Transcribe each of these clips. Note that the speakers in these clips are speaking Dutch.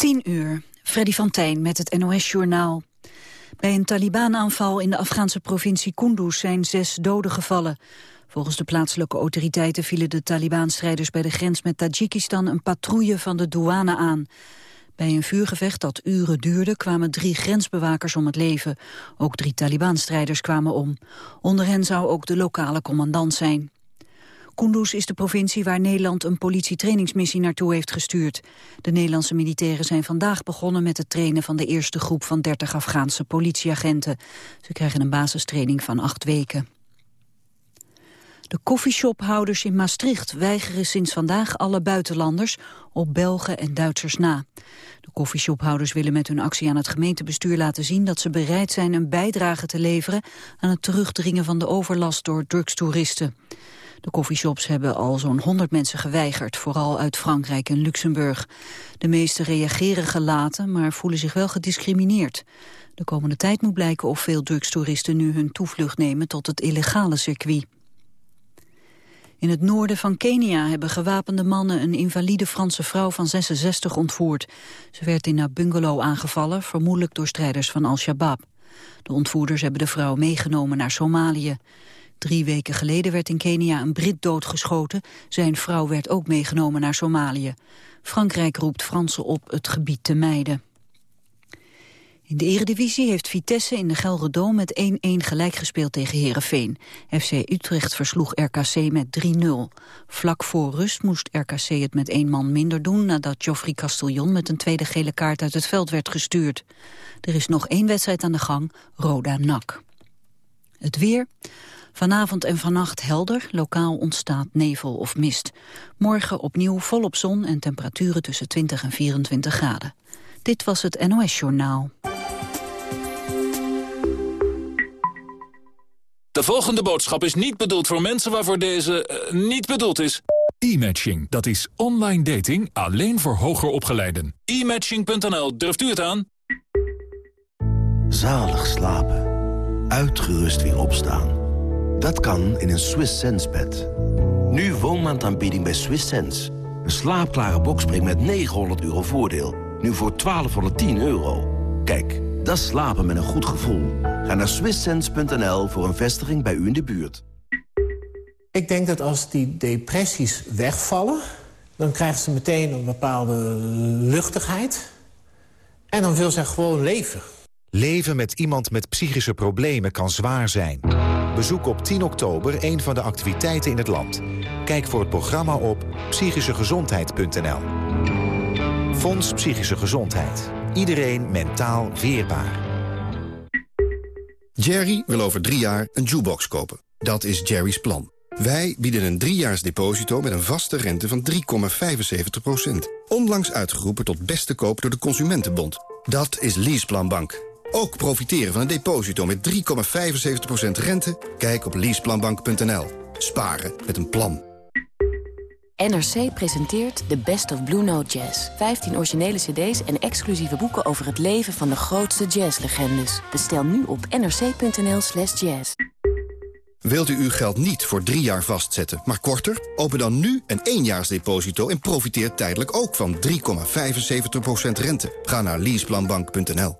10 uur, Freddy van Tijn met het NOS-journaal. Bij een Taliban-aanval in de Afghaanse provincie Kunduz zijn zes doden gevallen. Volgens de plaatselijke autoriteiten vielen de Taliban-strijders bij de grens met Tajikistan een patrouille van de douane aan. Bij een vuurgevecht dat uren duurde kwamen drie grensbewakers om het leven. Ook drie Taliban-strijders kwamen om. Onder hen zou ook de lokale commandant zijn. Kunduz is de provincie waar Nederland een politietrainingsmissie naartoe heeft gestuurd. De Nederlandse militairen zijn vandaag begonnen met het trainen van de eerste groep van 30 Afghaanse politieagenten. Ze krijgen een basistraining van acht weken. De koffieshophouders in Maastricht weigeren sinds vandaag alle buitenlanders op Belgen en Duitsers na. De koffieshophouders willen met hun actie aan het gemeentebestuur laten zien dat ze bereid zijn een bijdrage te leveren aan het terugdringen van de overlast door drugstoeristen. De koffieshops hebben al zo'n 100 mensen geweigerd, vooral uit Frankrijk en Luxemburg. De meesten reageren gelaten, maar voelen zich wel gediscrimineerd. De komende tijd moet blijken of veel drugstoeristen nu hun toevlucht nemen tot het illegale circuit. In het noorden van Kenia hebben gewapende mannen een invalide Franse vrouw van 66 ontvoerd. Ze werd in haar bungalow aangevallen, vermoedelijk door strijders van Al-Shabaab. De ontvoerders hebben de vrouw meegenomen naar Somalië. Drie weken geleden werd in Kenia een Brit doodgeschoten. Zijn vrouw werd ook meegenomen naar Somalië. Frankrijk roept Fransen op het gebied te mijden. In de eredivisie heeft Vitesse in de Gelredome met 1-1 gelijk gespeeld tegen Herenveen. FC Utrecht versloeg RKC met 3-0. Vlak voor rust moest RKC het met één man minder doen... nadat Geoffrey Castellon met een tweede gele kaart uit het veld werd gestuurd. Er is nog één wedstrijd aan de gang, Roda-NAC. Het weer... Vanavond en vannacht helder, lokaal ontstaat nevel of mist. Morgen opnieuw volop zon en temperaturen tussen 20 en 24 graden. Dit was het NOS Journaal. De volgende boodschap is niet bedoeld voor mensen waarvoor deze uh, niet bedoeld is. E-matching, dat is online dating alleen voor hoger opgeleiden. E-matching.nl, durft u het aan? Zalig slapen. Uitgerust weer opstaan. Dat kan in een Swiss Sense bed. Nu woonmaandaanbieding bij Swiss Sense. Een slaapklare bokspring met 900 euro voordeel. Nu voor 1210 euro. Kijk, dat slapen met een goed gevoel. Ga naar swisssense.nl voor een vestiging bij u in de buurt. Ik denk dat als die depressies wegvallen... dan krijgt ze meteen een bepaalde luchtigheid. En dan wil ze gewoon leven. Leven met iemand met psychische problemen kan zwaar zijn. Bezoek op 10 oktober een van de activiteiten in het land. Kijk voor het programma op psychischegezondheid.nl. Fonds Psychische Gezondheid. Iedereen mentaal weerbaar. Jerry wil over drie jaar een jukebox kopen. Dat is Jerry's plan. Wij bieden een driejaars deposito met een vaste rente van 3,75%. Onlangs uitgeroepen tot beste koop door de Consumentenbond. Dat is Leaseplan Bank. Ook profiteren van een deposito met 3,75% rente? Kijk op leaseplanbank.nl. Sparen met een plan. NRC presenteert The Best of Blue Note Jazz. 15 originele cd's en exclusieve boeken over het leven van de grootste jazzlegendes. Bestel nu op nrc.nl slash jazz. Wilt u uw geld niet voor drie jaar vastzetten, maar korter? Open dan nu een éénjaarsdeposito en profiteer tijdelijk ook van 3,75% rente. Ga naar leaseplanbank.nl.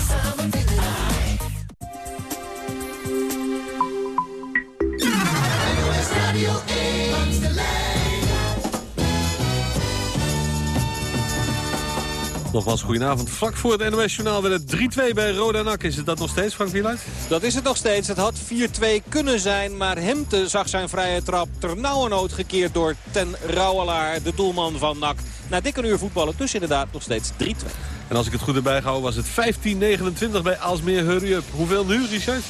Nogmaals, goedenavond. Vlak voor het NOS-journaal werd het 3-2 bij Roda Nak. Is het dat nog steeds, Frank Wieluid? Dat is het nog steeds. Het had 4-2 kunnen zijn, maar Hemte zag zijn vrije trap ternauwernood gekeerd door Ten Rouwelaar, de doelman van Nak. Na dikke uur voetballen dus inderdaad nog steeds 3-2. En als ik het goed erbij hou was het 15-29 bij Aalsmeer Hurry Up. Hoeveel nu, Richard?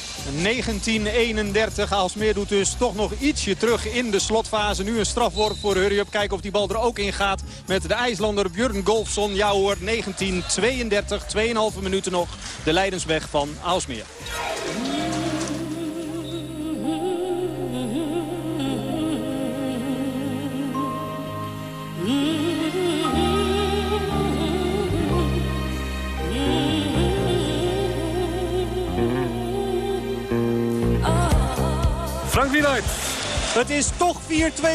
19-31. Aalsmeer doet dus toch nog ietsje terug in de slotfase. Nu een strafworp voor Hurry Up. Kijken of die bal er ook in gaat met de IJslander Björn Golfsson. Ja hoor, 19-32, 2,5 minuten nog. De Leidensweg van Aalsmeer. Het is toch 4-2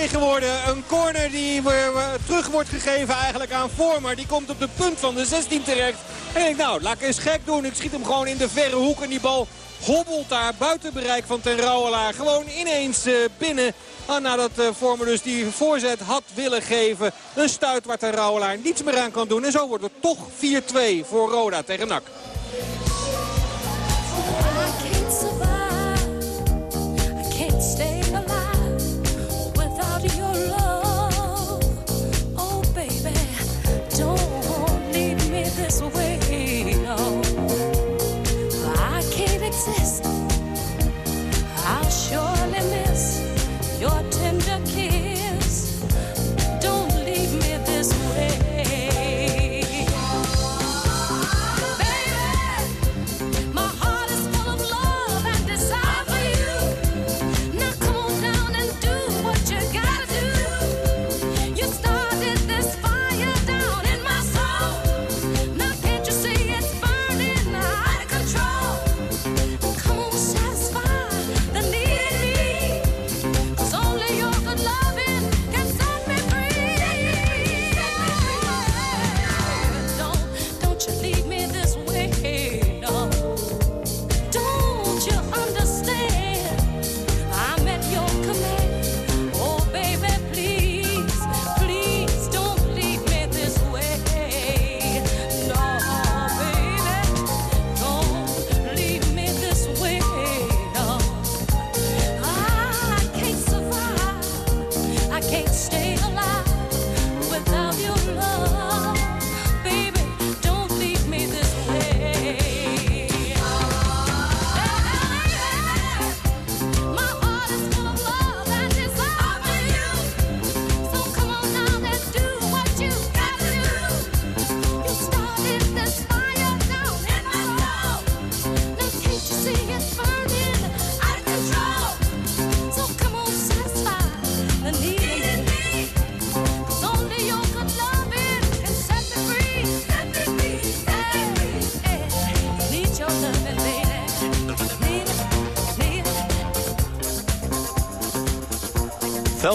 geworden. Een corner die eh, terug wordt gegeven eigenlijk aan Vormer. Die komt op de punt van de 16 terecht. En ik denk, nou, laat ik eens gek doen. Ik schiet hem gewoon in de verre hoek. En die bal hobbelt daar buiten bereik van ten Rouwelaar. Gewoon ineens uh, binnen. Ah, nadat uh, Vormer dus die voorzet had willen geven. Een stuit waar ten Rouwelaar niets meer aan kan doen. En zo wordt het toch 4-2 voor Roda tegen NAC.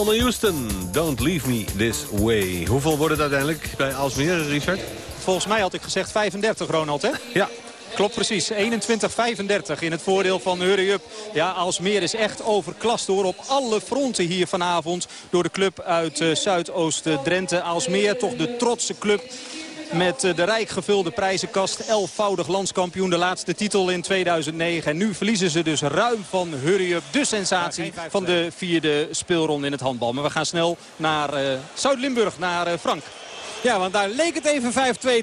Thelma Houston, Don't Leave Me This Way. Hoeveel wordt het uiteindelijk bij Alsmeer, Richard? Volgens mij had ik gezegd 35, Ronald, hè? Ja. Klopt precies. 21-35 in het voordeel van Hurry Up. Ja, Alsmeer is echt overklast hoor. Op alle fronten hier vanavond. Door de club uit uh, Zuidoost-Drenthe. Alsmeer toch de trotse club met eh, de rijk gevulde prijzenkast. Elfvoudig landskampioen, de laatste titel in 2009. En nu verliezen ze dus ruim van Hurry Up. De sensatie van de vierde speelronde in het handbal. Maar we gaan snel naar uh, Zuid-Limburg, naar uh, Frank. Ja, want daar leek het even 5-2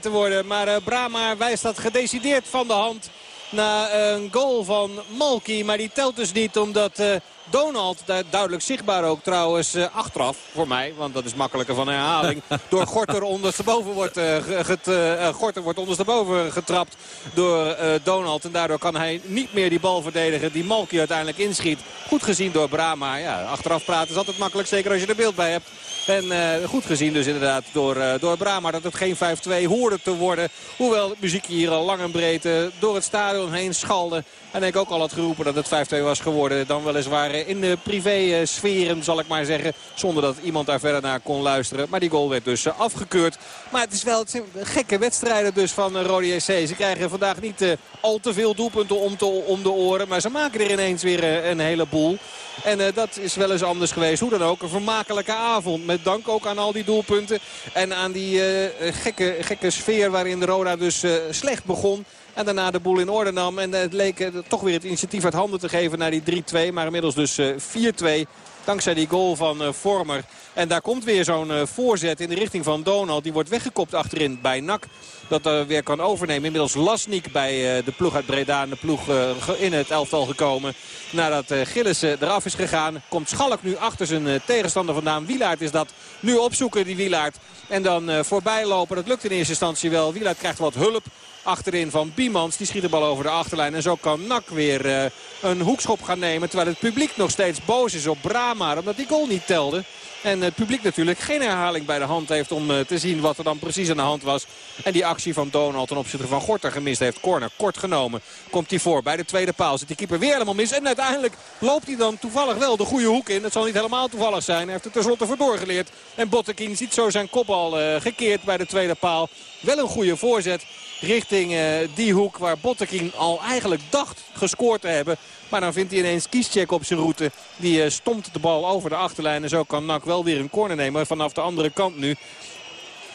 te worden. Maar uh, Brama wijst dat gedecideerd van de hand na een goal van Malky. Maar die telt dus niet omdat Donald, duidelijk zichtbaar ook trouwens, uh, achteraf voor mij. Want dat is makkelijker van herhaling. door Gorter ondersteboven wordt, uh, get, Gorter wordt ondersteboven getrapt door Donald. En daardoor kan hij niet meer die bal verdedigen die Malky uiteindelijk inschiet. Goed gezien door Brama. Ja, achteraf praten is altijd makkelijk, zeker als je er beeld bij hebt. En uh, goed gezien dus inderdaad door, uh, door Brama dat het geen 5-2 hoorde te worden. Hoewel het muziek hier al lang en breed uh, door het stadion heen schalde. En ik ook al had geroepen dat het 5-2 was geworden. Dan weliswaar in de privé-sferen zal ik maar zeggen. Zonder dat iemand daar verder naar kon luisteren. Maar die goal werd dus afgekeurd. Maar het is wel het gekke wedstrijden dus van Rode JC. Ze krijgen vandaag niet al te veel doelpunten om, te, om de oren. Maar ze maken er ineens weer een heleboel. En dat is wel eens anders geweest. Hoe dan ook, een vermakelijke avond. Met dank ook aan al die doelpunten. En aan die gekke, gekke sfeer waarin Roda dus slecht begon. En daarna de boel in orde nam. En het leek toch weer het initiatief uit handen te geven naar die 3-2. Maar inmiddels dus 4-2. Dankzij die goal van Vormer. En daar komt weer zo'n voorzet in de richting van Donald. Die wordt weggekopt achterin bij Nak. Dat weer kan overnemen. Inmiddels Lasnik bij de ploeg uit Breda. De ploeg in het elftal gekomen. Nadat Gillissen eraf is gegaan. Komt Schalk nu achter zijn tegenstander vandaan. Wielaert is dat nu opzoeken die Wielaert. En dan voorbij lopen. Dat lukt in eerste instantie wel. Wielaert krijgt wat hulp achterin van Biemans. Die schiet de bal over de achterlijn. En zo kan Nak weer uh, een hoekschop gaan nemen. Terwijl het publiek nog steeds boos is op Brama. Omdat die goal niet telde. En het publiek natuurlijk geen herhaling bij de hand heeft om eh, te zien wat er dan precies aan de hand was. En die actie van Donald ten opzichte van Gorter gemist heeft. Corner kort genomen. Komt hij voor bij de tweede paal. Zit die keeper weer helemaal mis. En uiteindelijk loopt hij dan toevallig wel de goede hoek in. Dat zal niet helemaal toevallig zijn. Hij heeft er tenslotte voor doorgeleerd. En Bottekin ziet zo zijn kop al uh, gekeerd bij de tweede paal. Wel een goede voorzet richting uh, die hoek waar Bottekin al eigenlijk dacht gescoord te hebben. Maar dan vindt hij ineens Kiescheck op zijn route. Die uh, stomt de bal over de achterlijn. En zo kan Nak wel weer een corner nemen vanaf de andere kant nu.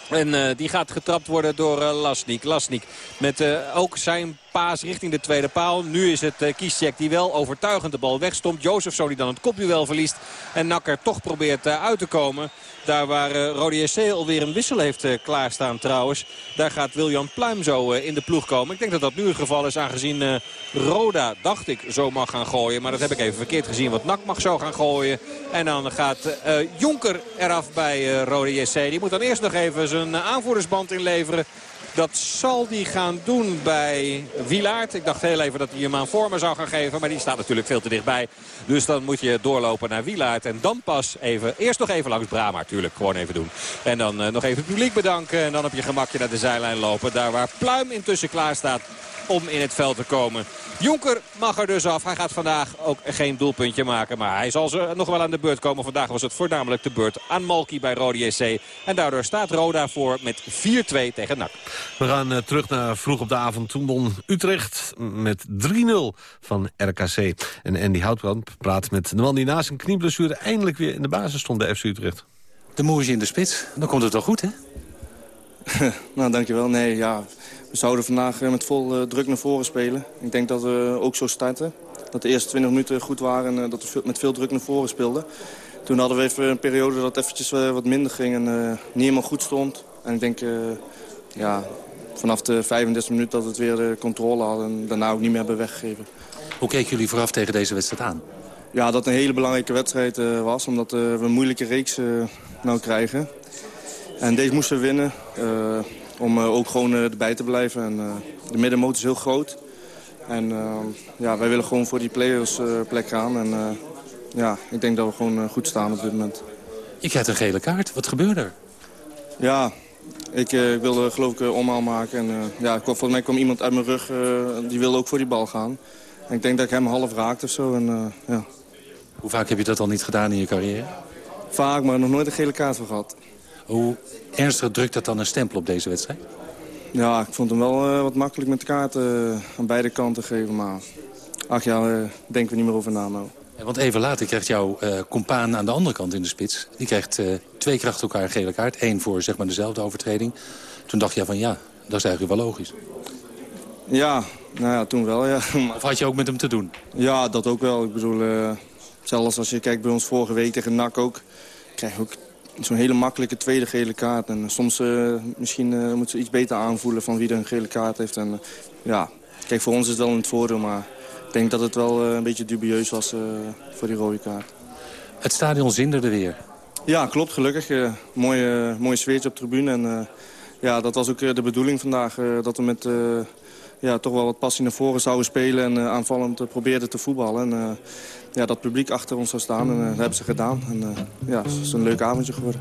En uh, die gaat getrapt worden door Lasnik. Lasnik met ook zijn paas richting de tweede paal. Nu is het uh, Kieschek die wel overtuigend de bal wegstomt. Jozefso die dan het kopduel verliest. En Nakker toch probeert uit te komen. Daar waar uh, Rode SC alweer een wissel heeft uh, klaarstaan trouwens. Daar gaat Wiljan Pluim zo uh, in de ploeg komen. Ik denk dat dat nu het geval is aangezien Roda, dacht ik, zo mag gaan gooien. Maar dat heb ik even verkeerd gezien. Want Nak mag zo gaan gooien. En dan gaat Jonker eraf bij Rode JC. Die moet dan eerst nog even zijn aanvoerdersband inleveren. Dat zal hij gaan doen bij Wilaert. Ik dacht heel even dat hij hem aan Vormer zou gaan geven. Maar die staat natuurlijk veel te dichtbij. Dus dan moet je doorlopen naar Wilaert. En dan pas even, eerst nog even langs Brama. Tuurlijk, gewoon even doen. En dan uh, nog even het publiek bedanken. En dan op je gemakje naar de zijlijn lopen. Daar waar Pluim intussen klaar staat om in het veld te komen. Jonker mag er dus af. Hij gaat vandaag ook geen doelpuntje maken. Maar hij zal ze nog wel aan de beurt komen. Vandaag was het voornamelijk de beurt aan Malky bij Rode JC. En daardoor staat Roda voor met 4-2 tegen NAC. We gaan uh, terug naar vroeg op de avond. Toen won Utrecht met 3-0 van RKC. En Andy Houtbrand praat met de man die na zijn knieblessure... eindelijk weer in de basis stond bij FC Utrecht. De moertje in de spits. Dan komt het wel goed, hè? nou, dankjewel. Nee, ja, we zouden vandaag eh, met vol uh, druk naar voren spelen. Ik denk dat we ook zo starten. Dat de eerste 20 minuten goed waren en uh, dat we met veel druk naar voren speelden. Toen hadden we even een periode dat het eventjes wat minder ging en niet helemaal goed stond. En ik denk, ja, vanaf de 35 minuut dat we het weer de controle hadden en daarna ook niet meer hebben weggegeven. Hoe keken jullie vooraf tegen deze wedstrijd aan? Ja, dat een hele belangrijke wedstrijd was, omdat we een moeilijke reeks nou krijgen. En deze moesten we winnen. Om uh, ook gewoon uh, erbij te blijven. En, uh, de middenmoot is heel groot. En ja, wij willen gewoon voor die players plek gaan. En ja, ik denk dat we gewoon goed staan op dit moment. Je krijgt een gele kaart. Wat gebeurde er? Ja, ik, ik wilde geloof ik omhaal maken. En, ja, volgens mij kwam iemand uit mijn rug, die wilde ook voor die bal gaan. En ik denk dat ik hem half raakte of zo. En, ja. Hoe vaak heb je dat al niet gedaan in je carrière? Vaak, maar nog nooit een gele kaart voor gehad. Hoe ernstig drukt dat dan een stempel op deze wedstrijd? Ja, ik vond hem wel uh, wat makkelijk met de kaarten uh, aan beide kanten geven. Maar ach ja, uh, denken we niet meer over na. Nou. Ja, want even later krijgt jouw compaan aan de andere kant in de spits... die krijgt twee keer achter elkaar een gele kaart. Eén voor zeg maar, dezelfde overtreding. Toen dacht je van ja, dat is eigenlijk wel logisch. Ja, nou ja, toen wel, ja. Of had je ook met hem te doen? Ja, dat ook wel. Ik bedoel, zelfs als je kijkt bij ons vorige week tegen NAC ook... krijg je ook zo'n hele makkelijke tweede gele kaart. En soms uh, misschien uh, moeten ze iets beter aanvoelen van wie er een gele kaart heeft. En, uh, ja, kijk, voor ons is het wel een het voordeel, maar ik denk dat het wel een beetje dubieus was voor die rode kaart. Het stadion zinderde weer. Ja, klopt, gelukkig. mooie, mooie sfeertje op de tribune. En ja, dat was ook de bedoeling vandaag, dat we met ja, toch wel wat passie naar voren zouden spelen en aanvallend probeerden te voetballen. En ja, dat publiek achter ons zou staan en uh, dat hebben ze gedaan. En ja, het is een leuk avondje geworden.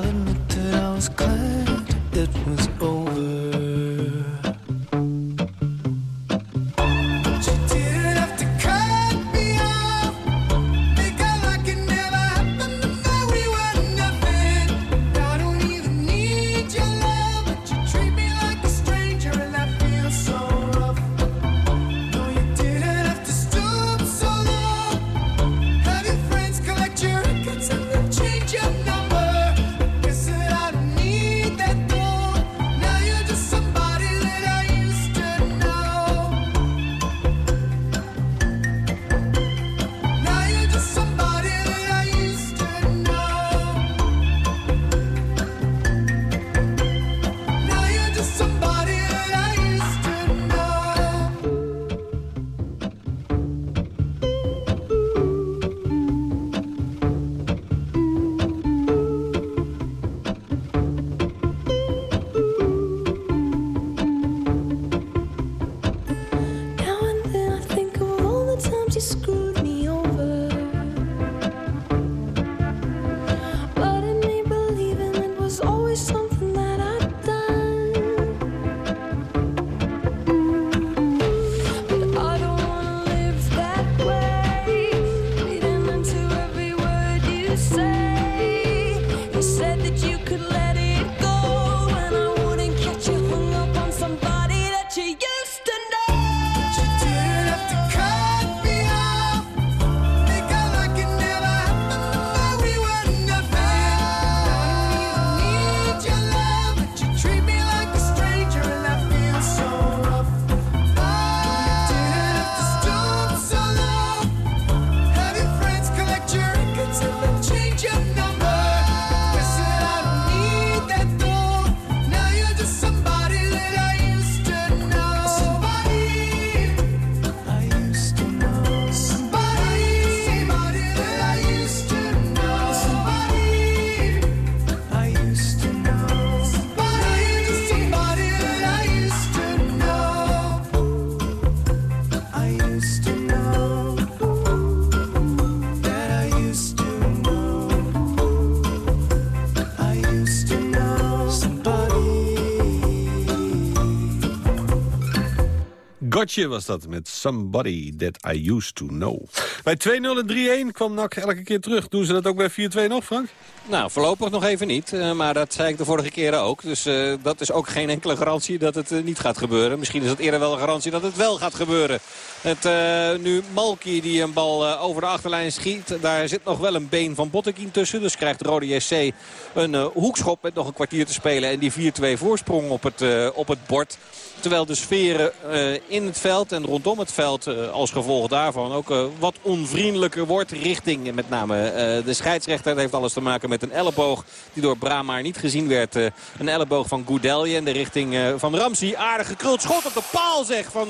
Was dat met Somebody That I Used To Know. Bij 2-0 en 3-1 kwam NAC elke keer terug. Doen ze dat ook bij 4-2 nog, Frank? Nou, voorlopig nog even niet. eh, maar dat zei ik de vorige keren ook. Dus eh, dat is ook geen enkele garantie dat het eh, niet gaat gebeuren. Misschien is het eerder wel een garantie dat het wel gaat gebeuren. Het, nu Malki die een bal over de achterlijn schiet. Daar zit nog wel een been van Bottekin tussen. Dus krijgt Rode JC een hoekschop met nog een kwartier te spelen. En die 4-2 voorsprong op het, op het bord. Terwijl de sferen eh, in het veld en rondom het veld eh, als gevolg daarvan ook eh, wat onvriendelijker wordt. Richting met name de scheidsrechter. Dat heeft alles te maken met een elleboog die door Brahma niet gezien werd. Een elleboog van Goudelje in de richting van Ramsey. Aardig gekruld schot op de paal zeg van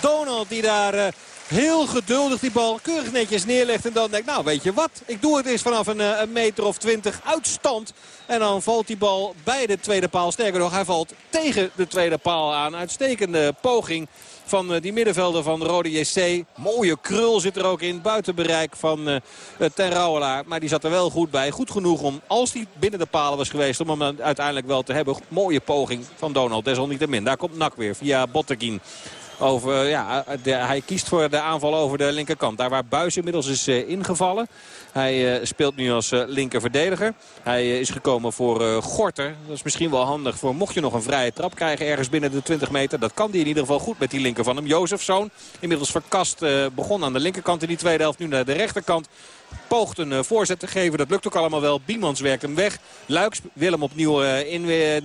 Donald die daar... Heel geduldig die bal keurig netjes neerlegt. En dan denkt, nou weet je wat, ik doe het eens vanaf een, eh, een meter of twintig uitstand. En dan valt die bal bij de tweede paal. Sterker nog, hij valt tegen de tweede paal aan. Uitstekende poging van eh, die middenvelder van Rode JC. Mooie krul zit er ook in. Buiten bereik van uh, Ten Rouwelaar. Maar die zat er wel goed bij. Goed genoeg om, als die binnen de palen was geweest... om hem uiteindelijk wel te hebben. Mooie poging van Donald. Desalniettemin. Daar komt Nak weer via Botteguin. Over, ja, de, hij kiest voor de aanval over de linkerkant. Daar waar Buis inmiddels is uh, ingevallen. Hij uh, speelt nu als linkerverdediger. Hij is gekomen voor Gorter. Dat is misschien wel handig voor mocht je nog een vrije trap krijgen ergens binnen de 20 meter. Dat kan die in ieder geval goed met die linker van hem. Jozefzoon inmiddels verkast begon aan de linkerkant in die tweede helft. Nu naar de rechterkant poogt een uh, voorzet te geven. Dat lukt ook allemaal wel. Biemans werkt hem weg. Luiks wil hem opnieuw uh, in, uh,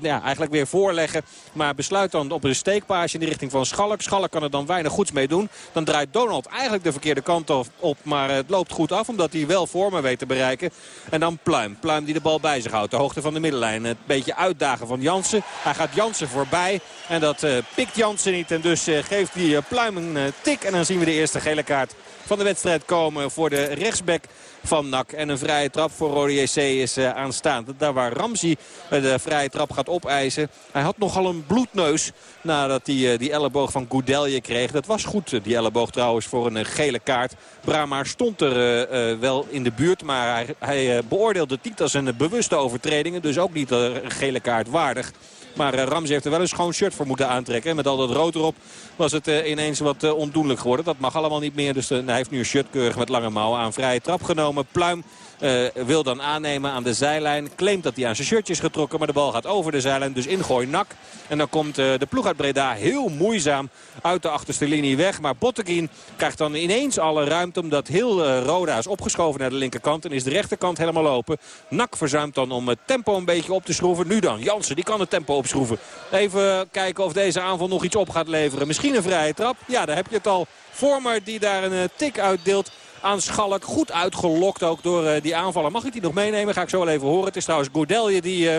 ja, eigenlijk weer voorleggen. Maar besluit dan op een steekpaasje in de richting van Schalk. Schalk kan er dan weinig goeds mee doen. Dan draait Donald eigenlijk de verkeerde kant op. Maar het loopt goed af omdat hij wel vormen weet te bereiken. En dan Pluim. Pluim die de bal bij zich houdt. De hoogte van de middenlijn. Het beetje uitdagen van Jansen. Hij gaat Jansen voorbij. En dat pikt Jansen niet. En dus geeft hij Pluim een tik. En dan zien we de eerste gele kaart van de wedstrijd komen voor de rechtsback van NAC. En een vrije trap voor Rode JC is uh, aanstaand. Daar waar Ramsey de vrije trap gaat opeisen. Hij had nogal een bloedneus nadat hij uh, die elleboog van Goudelje kreeg. Dat was goed, die elleboog trouwens, voor een gele kaart. Brahma stond er wel in de buurt. Maar hij, hij beoordeelde het niet als een bewuste overtreding. Dus ook niet een gele kaart waardig. Maar uh, Ramsey heeft er wel een schoon shirt voor moeten aantrekken. En met al dat rood erop was het uh, ineens wat uh, ondoenlijk geworden. Dat mag allemaal niet meer. Dus hij heeft nu een shirt keurig met lange mouwen aan vrije trap genomen. Pluim uh, wil dan aannemen aan de zijlijn. Claimt dat hij aan zijn shirtje is getrokken. Maar de bal gaat over de zijlijn. Dus ingooi nak. En dan komt uh, de ploeg uit Breda heel moeizaam uit de achterste linie weg. Maar Botteguin krijgt dan ineens alle ruimte. Omdat heel uh, Roda is opgeschoven naar de linkerkant. En is de rechterkant helemaal open. Nak verzuimt dan om het tempo een beetje op te schroeven. Nu dan. Jansen die kan het tempo opschroeven. Even kijken of deze aanval nog iets op gaat leveren. Misschien een vrije trap. Ja, daar heb je het al. Vormer die daar een tik uitdeelt aan Schalk. Goed uitgelokt ook door uh, die aanvaller. Mag ik die nog meenemen? Ga ik zo wel even horen. Het is trouwens Gordelje die... Uh,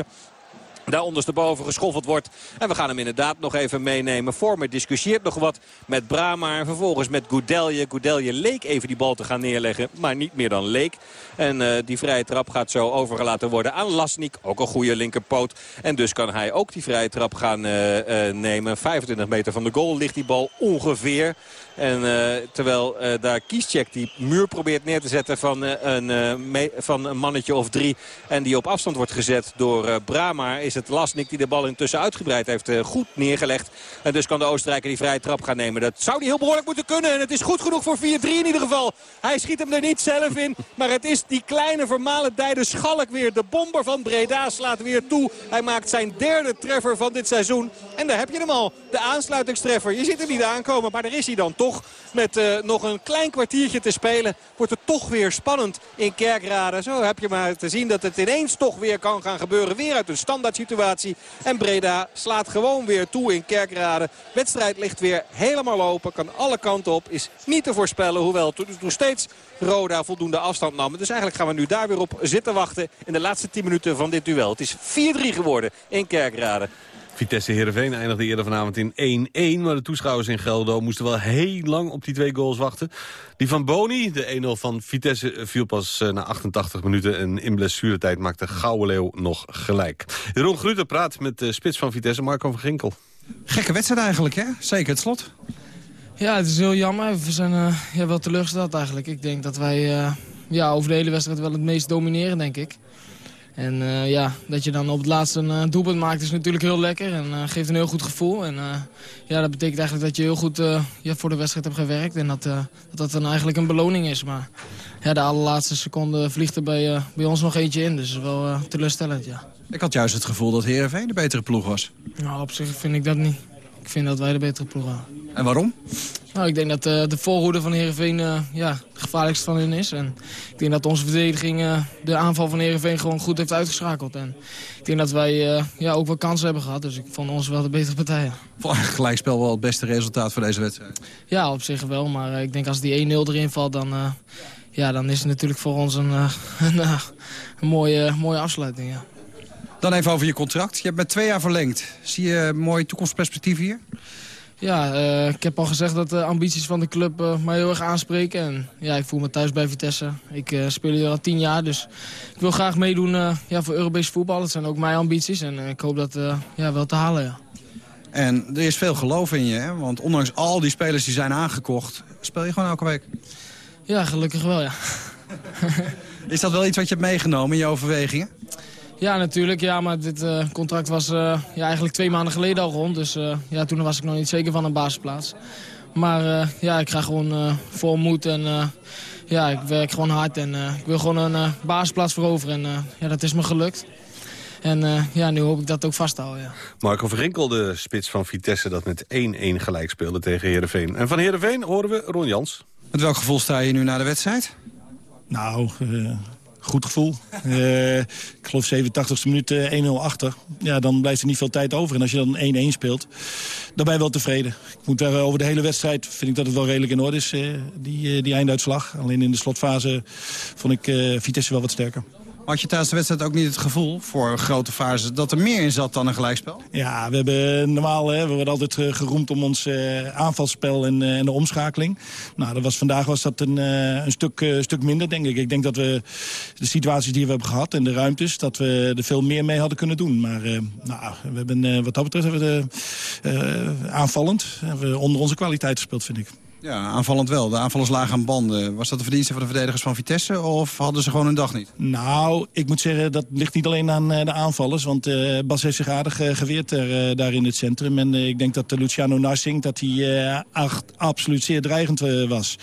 daar ondersteboven geschoffeld wordt. En we gaan hem inderdaad nog even meenemen. Vormer discussieert nog wat met Brama. En vervolgens met Goudelje. Goudelje leek even die bal te gaan neerleggen. Maar niet meer dan leek. En uh, die vrije trap gaat zo overgelaten worden aan Lasnik. Ook een goede linkerpoot. En dus kan hij ook die vrije trap gaan nemen. 25 meter van de goal ligt die bal ongeveer. En uh, terwijl uh, daar Kieschek die muur probeert neer te zetten van, uh, een, van een mannetje of drie. En die op afstand wordt gezet door Brama. Is het Lasnik die de bal intussen uitgebreid heeft goed neergelegd. En dus kan de Oostenrijker die vrije trap gaan nemen. Dat zou hij heel behoorlijk moeten kunnen. En het is goed genoeg voor 4-3 in ieder geval. Hij schiet hem er niet zelf in. Maar het is die kleine vermalendijde Schalk weer. De bomber van Breda slaat weer toe. Hij maakt zijn derde treffer van dit seizoen. En daar heb je hem al. De aansluitingstreffer. Je ziet hem niet aankomen. Maar daar is hij dan toch. Met uh, nog een klein kwartiertje te spelen wordt het toch weer spannend in Kerkrade. Zo heb je maar te zien dat het ineens toch weer kan gaan gebeuren. Weer uit een standaard situatie. En Breda slaat gewoon weer toe in Kerkrade. Wedstrijd ligt weer helemaal open. Kan alle kanten op. Is niet te voorspellen. Hoewel nog steeds Roda voldoende afstand nam. Dus eigenlijk gaan we nu daar weer op zitten wachten. In de laatste 10 minuten van dit duel. Het is 4-3 geworden in Kerkrade. Vitesse Heerenveen eindigde eerder vanavond in 1-1. Maar de toeschouwers in Geldo moesten wel heel lang op die twee goals wachten. Die van Boni, de 1-0 van Vitesse, viel pas na 88 minuten. En in blessuretijd maakte Gouwe Leeuw nog gelijk. Jeroen Gruter praat met de spits van Vitesse, Marco van Ginkel. Gekke wedstrijd eigenlijk, hè? Zeker het slot. Ja, het is heel jammer. We zijn uh, ja, wel teleurgesteld eigenlijk. Ik denk dat wij uh, ja, over de hele wedstrijd wel het meest domineren, denk ik. En uh, ja, dat je dan op het laatste een uh, doelpunt maakt is natuurlijk heel lekker en uh, geeft een heel goed gevoel. En ja, dat betekent eigenlijk dat je heel goed ja, voor de wedstrijd hebt gewerkt en dat, dat dat dan eigenlijk een beloning is. Maar ja, de allerlaatste seconde vliegt er bij, bij ons nog eentje in, dus dat is wel teleurstellend, ja. Ik had juist het gevoel dat Heerenveen de betere ploeg was. Nou, op zich vind ik dat niet. Ik vind dat wij de betere ploeg waren. En waarom? Nou, ik denk dat uh, de voorhoede van Heerenveen uh, ja, het gevaarlijkste van hen is. En ik denk dat onze verdediging uh, de aanval van Heerenveen gewoon goed heeft uitgeschakeld. En ik denk dat wij ja, ook wel kansen hebben gehad. Dus ik vond ons wel de betere partij. Ja. Voor gelijkspel wel het beste resultaat voor deze wedstrijd? Ja, op zich wel. Maar ik denk als die 1-0 erin valt, dan, ja, dan is het natuurlijk voor ons een, een, een mooie, mooie afsluiting. Ja. Dan even over je contract. Je hebt met twee jaar verlengd. Zie je een mooi toekomstperspectief hier? Ja, uh, ik heb al gezegd dat de ambities van de club uh, mij heel erg aanspreken. En ja, ik voel me thuis bij Vitesse. Ik uh, speel hier al tien jaar, dus ik wil graag meedoen ja, voor Europees voetbal. Dat zijn ook mijn ambities en ik hoop dat ja, wel te halen. Ja. En er is veel geloof in je, hè? want ondanks al die spelers die zijn aangekocht... speel je gewoon elke week? Ja, gelukkig wel, ja. is dat wel iets wat je hebt meegenomen in je overwegingen? Ja, natuurlijk. Ja, maar dit uh, contract was uh, ja, eigenlijk twee maanden geleden al rond. Dus uh, ja, toen was ik nog niet zeker van een basisplaats. Maar ja, ik ga gewoon vol moed en ja, ik werk gewoon hard. En ik wil gewoon een basisplaats veroveren. En ja, dat is me gelukt. En ja, nu hoop ik dat ook vasthouden. Ja. Marco Verrinkel, de spits van Vitesse, dat met 1-1 gelijk speelde tegen Heerenveen. En van Heerenveen horen we Ron Jans. Met welk gevoel sta je nu naar de wedstrijd? Nou, goed gevoel. Uh, ik geloof 87e minuut 1-0 achter. Ja, dan blijft er niet veel tijd over. En als je dan 1-1 speelt, dan ben je wel tevreden. Ik moet daar over de hele wedstrijd, vind ik dat het wel redelijk in orde is, die, die einduitslag. Alleen in de slotfase vond ik Vitesse wel wat sterker. Had je tijdens de wedstrijd ook niet het gevoel voor grote fase dat er meer in zat dan een gelijkspel? Ja, we hebben normaal, hè, we worden altijd eh, geroemd om ons eh, aanvalsspel en, eh, en de omschakeling. Nou, dat was, vandaag was dat een, een stuk, stuk minder, denk ik. Ik denk dat we de situaties die we hebben gehad en de ruimtes, dat we er veel meer mee hadden kunnen doen. Maar nou, we hebben, wat dat betreft hebben we de, aanvallend we onder onze kwaliteit gespeeld, vind ik. Ja, aanvallend wel. De aanvallers lagen aan banden. Was dat de verdienste van de verdedigers van Vitesse of hadden ze gewoon hun dag niet? Nou, ik moet zeggen, dat ligt niet alleen aan eh, de aanvallers. Want eh, Bas heeft zich aardig eh, geweerd daar in het centrum. En ik denk dat Luciano Narsing dat hij absoluut zeer dreigend was.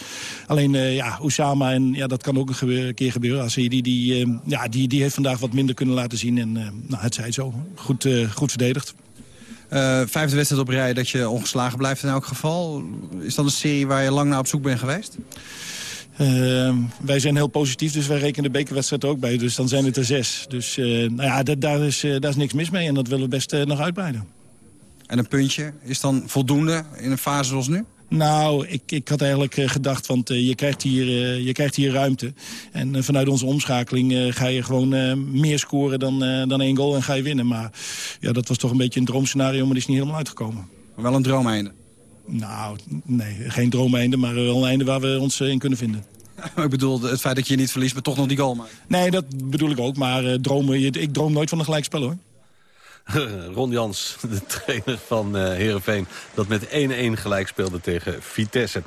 Alleen, ja, Oussama, en ja, dat kan ook een keer gebeuren. Als hij die, die, ja, die, die heeft vandaag wat minder kunnen laten zien. En nou, het zij zo. Goed, goed verdedigd. Eh, vijfde wedstrijd op rij dat je ongeslagen blijft in elk geval. Is dat een serie waar je lang naar op zoek bent geweest? Eh, wij zijn heel positief, dus wij rekenen de bekerwedstrijd er ook bij. Dus dan zijn het er zes. Dus eh, nou ja, da- daar, is, eh, daar is niks mis mee en dat willen we best nog uitbreiden. En een puntje is dan voldoende in een fase zoals nu? Nou, ik, ik had eigenlijk eh, gedacht, want eh, je, krijgt hier, eh, je krijgt hier ruimte. En vanuit onze omschakeling ga je gewoon meer scoren dan, dan één goal en ga je winnen. Maar ja, dat was toch een beetje een droomscenario, maar die is niet helemaal uitgekomen. Maar wel een droomeinde? Nou, nee, geen droomeinde, maar wel een einde waar we ons in kunnen vinden. ik bedoel, het feit dat je niet verliest, maar toch nog die goal maakt. Nee, dat bedoel ik ook, maar dromen, je- ik droom nooit van een gelijkspel hoor. Ron Jans, de trainer van Heerenveen... dat met 1-1 gelijk speelde tegen Vitesse.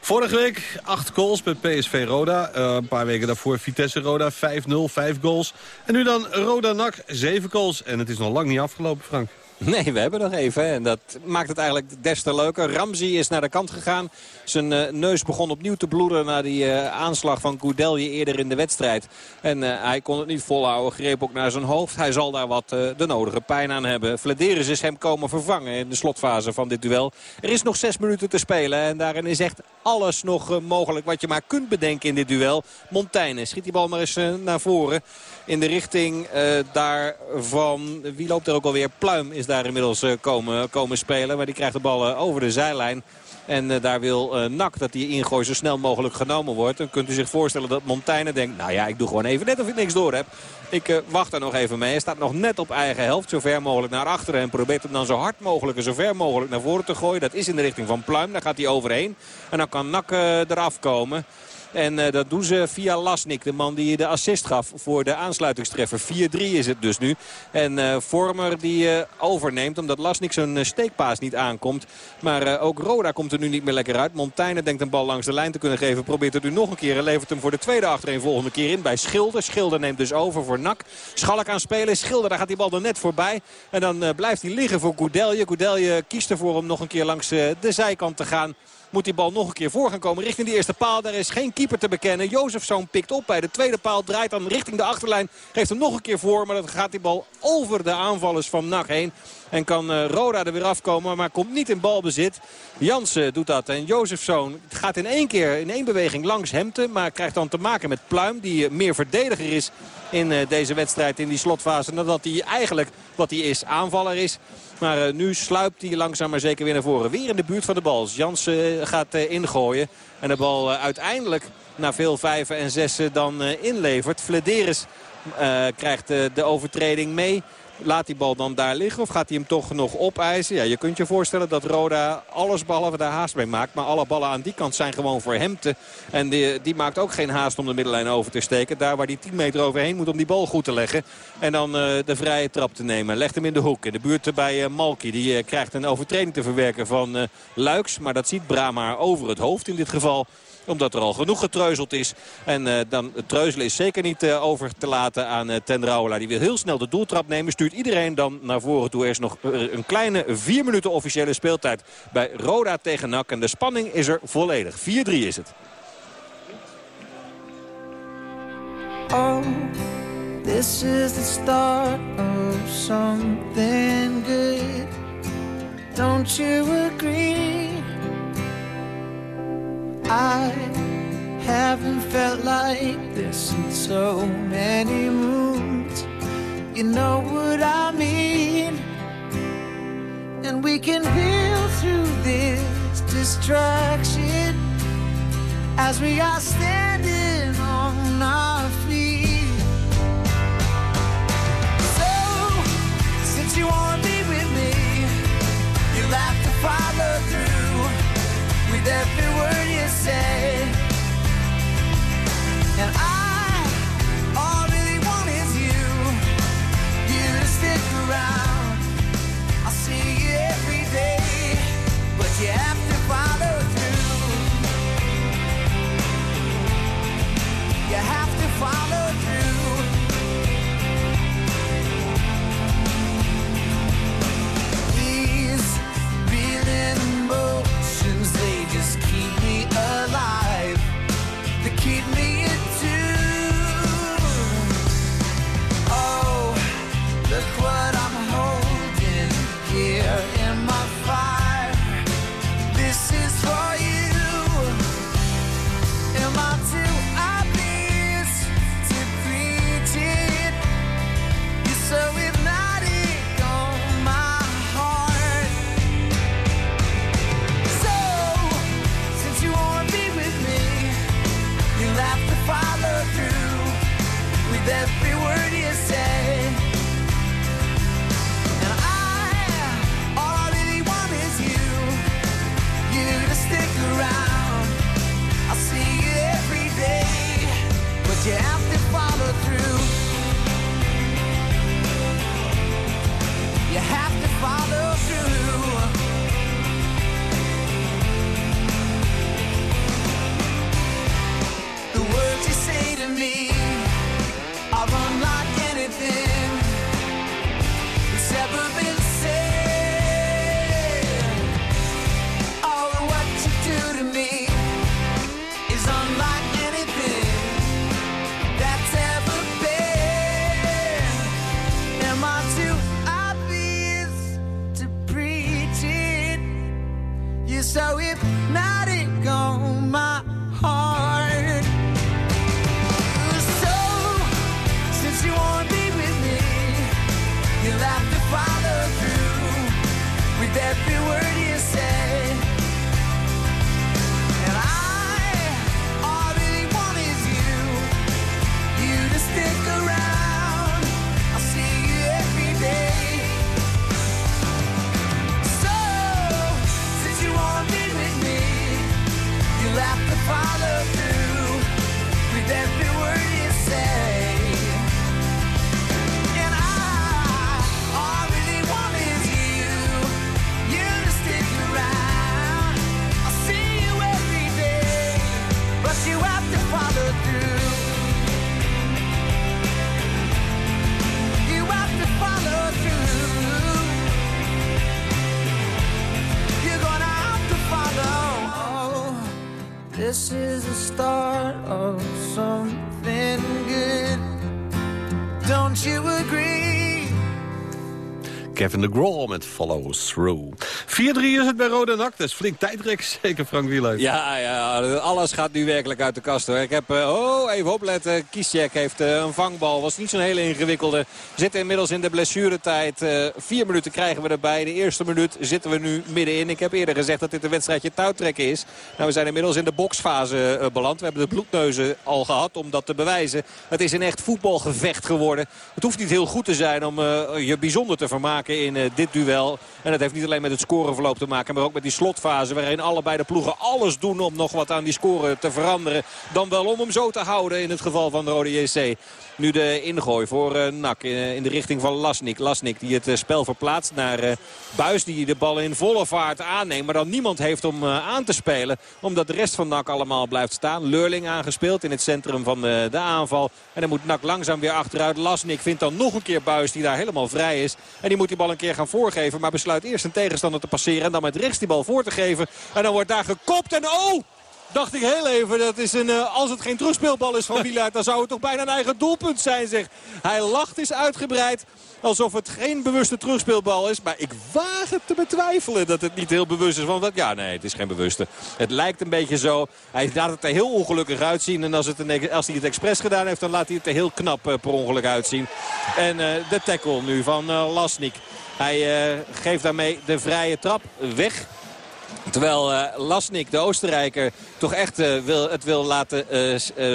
Vorige week acht goals bij PSV Roda. Eh, een paar weken daarvoor Vitesse Roda 5-0, 5 goals. En nu dan Roda NAC, 7 goals. En het is nog lang niet afgelopen, Frank. Nee, we hebben nog even. En dat maakt het eigenlijk des te leuker. Ramsey is naar de kant gegaan. Zijn eh, neus begon opnieuw te bloeden na die eh, aanslag van Goudelje eerder in de wedstrijd. En eh, hij kon het niet volhouden. Greep ook naar zijn hoofd. Hij zal daar wat de nodige pijn aan hebben. Flederis is hem komen vervangen in de slotfase van dit duel. Er is nog zes minuten te spelen. En daarin is echt alles nog mogelijk wat je maar kunt bedenken in dit duel. Montaigne schiet die bal maar eens naar voren. In de richting eh, daar van, wie loopt er ook alweer? Pluim is daar inmiddels eh, komen, komen spelen. Maar die krijgt de bal eh, over de zijlijn. En daar wil eh, Nak dat die ingooi zo snel mogelijk genomen wordt. Dan kunt u zich voorstellen dat Montaigne denkt... nou ja, ik doe gewoon even net of ik niks door heb. Ik wacht er nog even mee. Hij staat nog net op eigen helft. Zo ver mogelijk naar achteren. En probeert hem dan zo hard mogelijk en zo ver mogelijk naar voren te gooien. Dat is in de richting van Pluim. Daar gaat hij overheen. En dan kan Nak eraf komen. En eh, dat doen ze via Lasnik, de man die de assist gaf voor de aansluitingstreffer. 4-3 is het dus nu. En eh, Vormer die eh, overneemt omdat Lasnik zijn steekpaas niet aankomt. Maar ook Roda komt er nu niet meer lekker uit. Montaigne denkt een bal langs de lijn te kunnen geven. Probeert het nu nog een keer en levert hem voor de tweede achterin volgende keer in bij Schilder. Schilder neemt dus over voor Nak. Schalk aan spelen. Schilder, daar gaat die bal er net voorbij. En dan blijft hij liggen voor Goudelje. Goudelje kiest ervoor om nog een keer langs de zijkant te gaan moet die bal nog een keer voor gaan komen richting de eerste paal. Daar is geen keeper te bekennen. Jozefzoon pikt op bij de tweede paal. Draait dan richting de achterlijn. Geeft hem nog een keer voor. Maar dan gaat die bal over de aanvallers van NAC heen. En kan eh, Roda er weer afkomen. Maar komt niet in balbezit. Jansen doet dat. En Jozefzoon gaat in één keer in één beweging langs Hemten. Maar krijgt dan te maken met Pluim. Die eh, meer verdediger is in eh, deze wedstrijd. In die slotfase. Nadat hij eigenlijk wat hij is aanvaller is. Maar eh, nu sluipt hij langzaam maar zeker weer naar voren. Weer in de buurt van de bal. Jansen eh, gaat eh, ingooien. En de bal uiteindelijk na veel vijven en zessen dan inlevert. Flederis krijgt de overtreding mee. Laat die bal dan daar liggen of gaat hij hem toch nog opeisen? Ja, je kunt je voorstellen dat Roda alles behalve daar haast mee maakt. Maar alle ballen aan die kant zijn gewoon voor Hemte. En die, die maakt ook geen haast om de middenlijn over te steken. Daar waar hij 10 meter overheen moet om die bal goed te leggen. En dan eh, de vrije trap te nemen. Legt hem in de hoek. In de buurt bij uh, Malki. Die eh, krijgt een overtreding te verwerken van eh, Luiks. Maar dat ziet Brama over het hoofd in dit geval omdat er al genoeg getreuzeld is. En uh, dan treuzelen is zeker niet uh, over te laten aan uh, Ten. Die wil heel snel de doeltrap nemen. Stuurt iedereen dan naar voren toe. Er is nog een kleine vier minuten officiële speeltijd bij Roda tegen NAC. En de spanning is er volledig. 4-3 is het. Oh, this is the start of something good. Don't you agree? I haven't felt like this in so many moons. You know what I mean? And we can build through this distraction as we are standing on our feet. So, since you want to be with me, you laugh every word you say. And I so hypnotic on This is the start of something good. Don't you agree? Kevin de Grawl met Follow Through. 4-3 is het bij Rode Nak. Dat is flink tijdrek, zeker Frank Wieluid. Ja, ja, alles gaat nu werkelijk uit de kast hoor. Ik heb, eh, oh, even opletten. Kiesjek heeft eh, een vangbal. Was niet zo'n hele ingewikkelde. Zitten inmiddels in de blessuretijd. Eh, vier minuten krijgen we erbij. De eerste minuut zitten we nu middenin. Ik heb eerder gezegd dat dit een wedstrijdje touwtrekken is. Nou, we zijn inmiddels in de boksfase eh, beland. We hebben de bloedneuzen al gehad om dat te bewijzen. Het is een echt voetbalgevecht geworden. Het hoeft niet heel goed te zijn om je bijzonder te vermaken in dit duel. En dat heeft niet alleen met het scoreverloop te maken, maar ook met die slotfase waarin allebei de ploegen alles doen om nog wat aan die score te veranderen. Dan wel om hem zo te houden in het geval van de Rode JC. Nu de ingooi voor eh, Nak in, in de richting van Lasnik. Lasnik die het eh, spel verplaatst naar eh, Buis die de bal in volle vaart aanneemt. Maar dan niemand heeft om eh, aan te spelen. Omdat de rest van Nak allemaal blijft staan. Leurling aangespeeld in het centrum van de aanval. En dan moet Nak langzaam weer achteruit. Lasnik vindt dan nog een keer Buis die daar helemaal vrij is. En die moet die bal een keer gaan voorgeven. Maar besluit eerst een tegenstander te passeren. En dan met rechts die bal voor te geven. En dan wordt daar gekopt. En oh! Dacht ik heel even, dat is een, eh, als het geen terugspeelbal is van Wielaert... dan zou het toch bijna een eigen doelpunt zijn, zeg. Hij lacht is uitgebreid, alsof het geen bewuste terugspeelbal is. Maar ik waag het te betwijfelen dat het niet heel bewust is. Want dat, ja, nee, het is geen bewuste. Het lijkt een beetje zo. Hij laat het er heel ongelukkig uitzien. En als, het een, als hij het expres gedaan heeft, dan laat hij het er heel knap eh, per ongeluk uitzien. En eh, de tackle nu van Lasnik. Hij eh, geeft daarmee de vrije trap weg. Terwijl eh, Lasnik, de Oostenrijker, toch echt eh, wil, het wil laten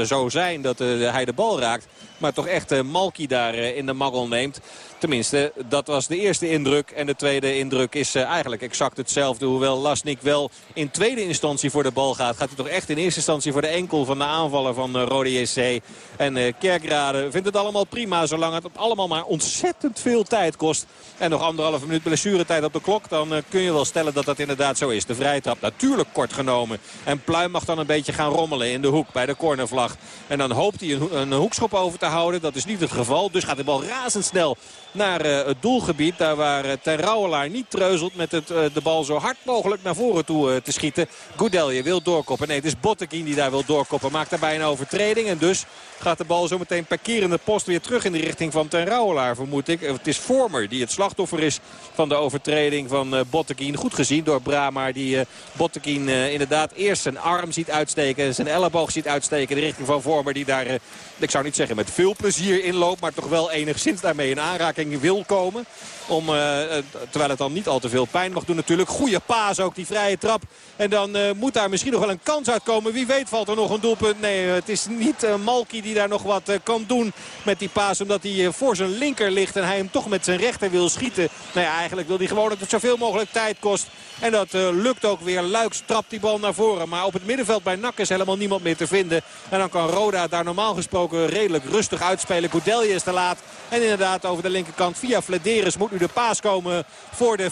zo zijn dat hij de bal raakt. Maar toch echt eh, Malki daar eh, in de mangel neemt. Tenminste, dat was de eerste indruk. En de tweede indruk is eh, eigenlijk exact hetzelfde. Hoewel Lasnik wel in tweede instantie voor de bal gaat. Gaat hij toch echt in eerste instantie voor de enkel van de aanvaller van Rode JC. En Kerkrade vindt het allemaal prima. Zolang het allemaal maar ontzettend veel tijd kost. En nog anderhalve minuut blessuretijd op de klok. Dan kun je wel stellen dat dat inderdaad zo is. De vrije trap natuurlijk kort genomen. En Pluim mag dan een beetje gaan rommelen in de hoek bij de cornervlag. En dan hoopt hij een, een hoekschop over te houden. Dat is niet het geval. Dus gaat de bal razendsnel naar eh, het doelgebied. Daar waar uh, Ten Rouwelaar niet treuzelt met het, eh, de bal zo hard mogelijk naar voren toe eh, te schieten. Goudelje wil doorkoppen. Nee, het is Bottekin die daar wil doorkoppen. Maakt daarbij een overtreding. En dus gaat de bal zo meteen per keer in de post weer terug in de richting van Ten Rouwelaar, vermoed ik. Het is Vormer die het slachtoffer is van de overtreding van eh Bottekin. Goed gezien door Brama die eh Bottekin eh, inderdaad eerst zijn arm ziet uitsteken. Zijn elleboog ziet uitsteken in de richting van Vormer. Die daar, eh, ik zou niet zeggen met veel plezier inloopt. Maar toch wel enigszins daarmee in aanraking wil komen. Om, eh, eh, terwijl het dan niet al te veel pijn mag doen natuurlijk. Goeie paas ook, die vrije trap. En dan eh, moet daar misschien nog wel een kans uitkomen. Wie weet valt er nog een doelpunt. Nee, het is niet Malki die daar nog wat kan doen met die paas. Omdat hij voor zijn linker ligt en hij hem toch met zijn rechter wil schieten. Nou ja, eigenlijk wil hij gewoon dat het zoveel mogelijk tijd kost. En dat lukt ook weer. Luiks trapt die bal naar voren. Maar op het middenveld bij NAC is helemaal niemand meer te vinden. En dan kan Roda daar normaal gesproken redelijk rustig uitspelen. Goudelje is te laat. En inderdaad over de linkerkant via Flederis moet nu de paas komen voor de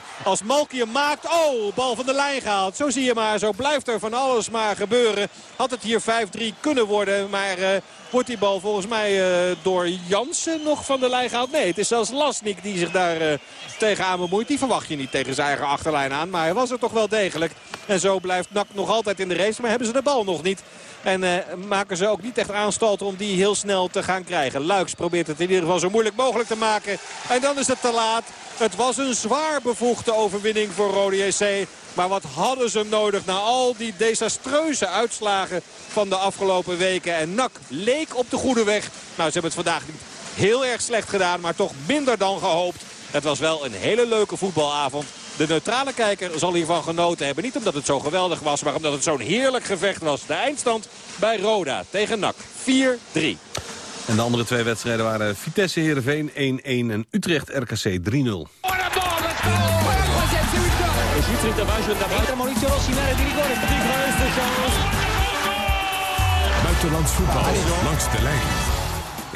5-3. Als Malki hem maakt. Oh, bal van de lijn gehaald. Zo zie je maar. Zo blijft er van alles maar gebeuren. Had het hier 5-3 kunnen worden. Maar uh, wordt die bal volgens mij uh, door Jansen nog van de lijn gehaald? Nee, het is zelfs Lasnik die zich daar uh, tegenaan bemoeit. Die verwacht je niet tegen zijn eigen achterlijn aan. Maar hij was er toch wel degelijk. En zo blijft Nak nog altijd in de race. Maar hebben ze de bal nog niet. En uh, maken ze ook niet echt aanstalten om die heel snel te gaan krijgen. Luiks probeert het in ieder geval zo moeilijk mogelijk te maken. En dan is het te laat. Het was een zwaar bevoegde overwinning voor Rode JC. Maar wat hadden ze nodig na al die desastreuze uitslagen van de afgelopen weken. En NAC leek op de goede weg. Nou, ze hebben het vandaag niet heel erg slecht gedaan, maar toch minder dan gehoopt. Het was wel een hele leuke voetbalavond. De neutrale kijker zal hiervan genoten hebben. Niet omdat het zo geweldig was, maar omdat het zo'n heerlijk gevecht was. De eindstand bij Roda tegen NAC 4-3. En de andere twee wedstrijden waren Vitesse Heerenveen 1-1 en Utrecht RKC 3-0. Buitenlands voetbal langs de lijn.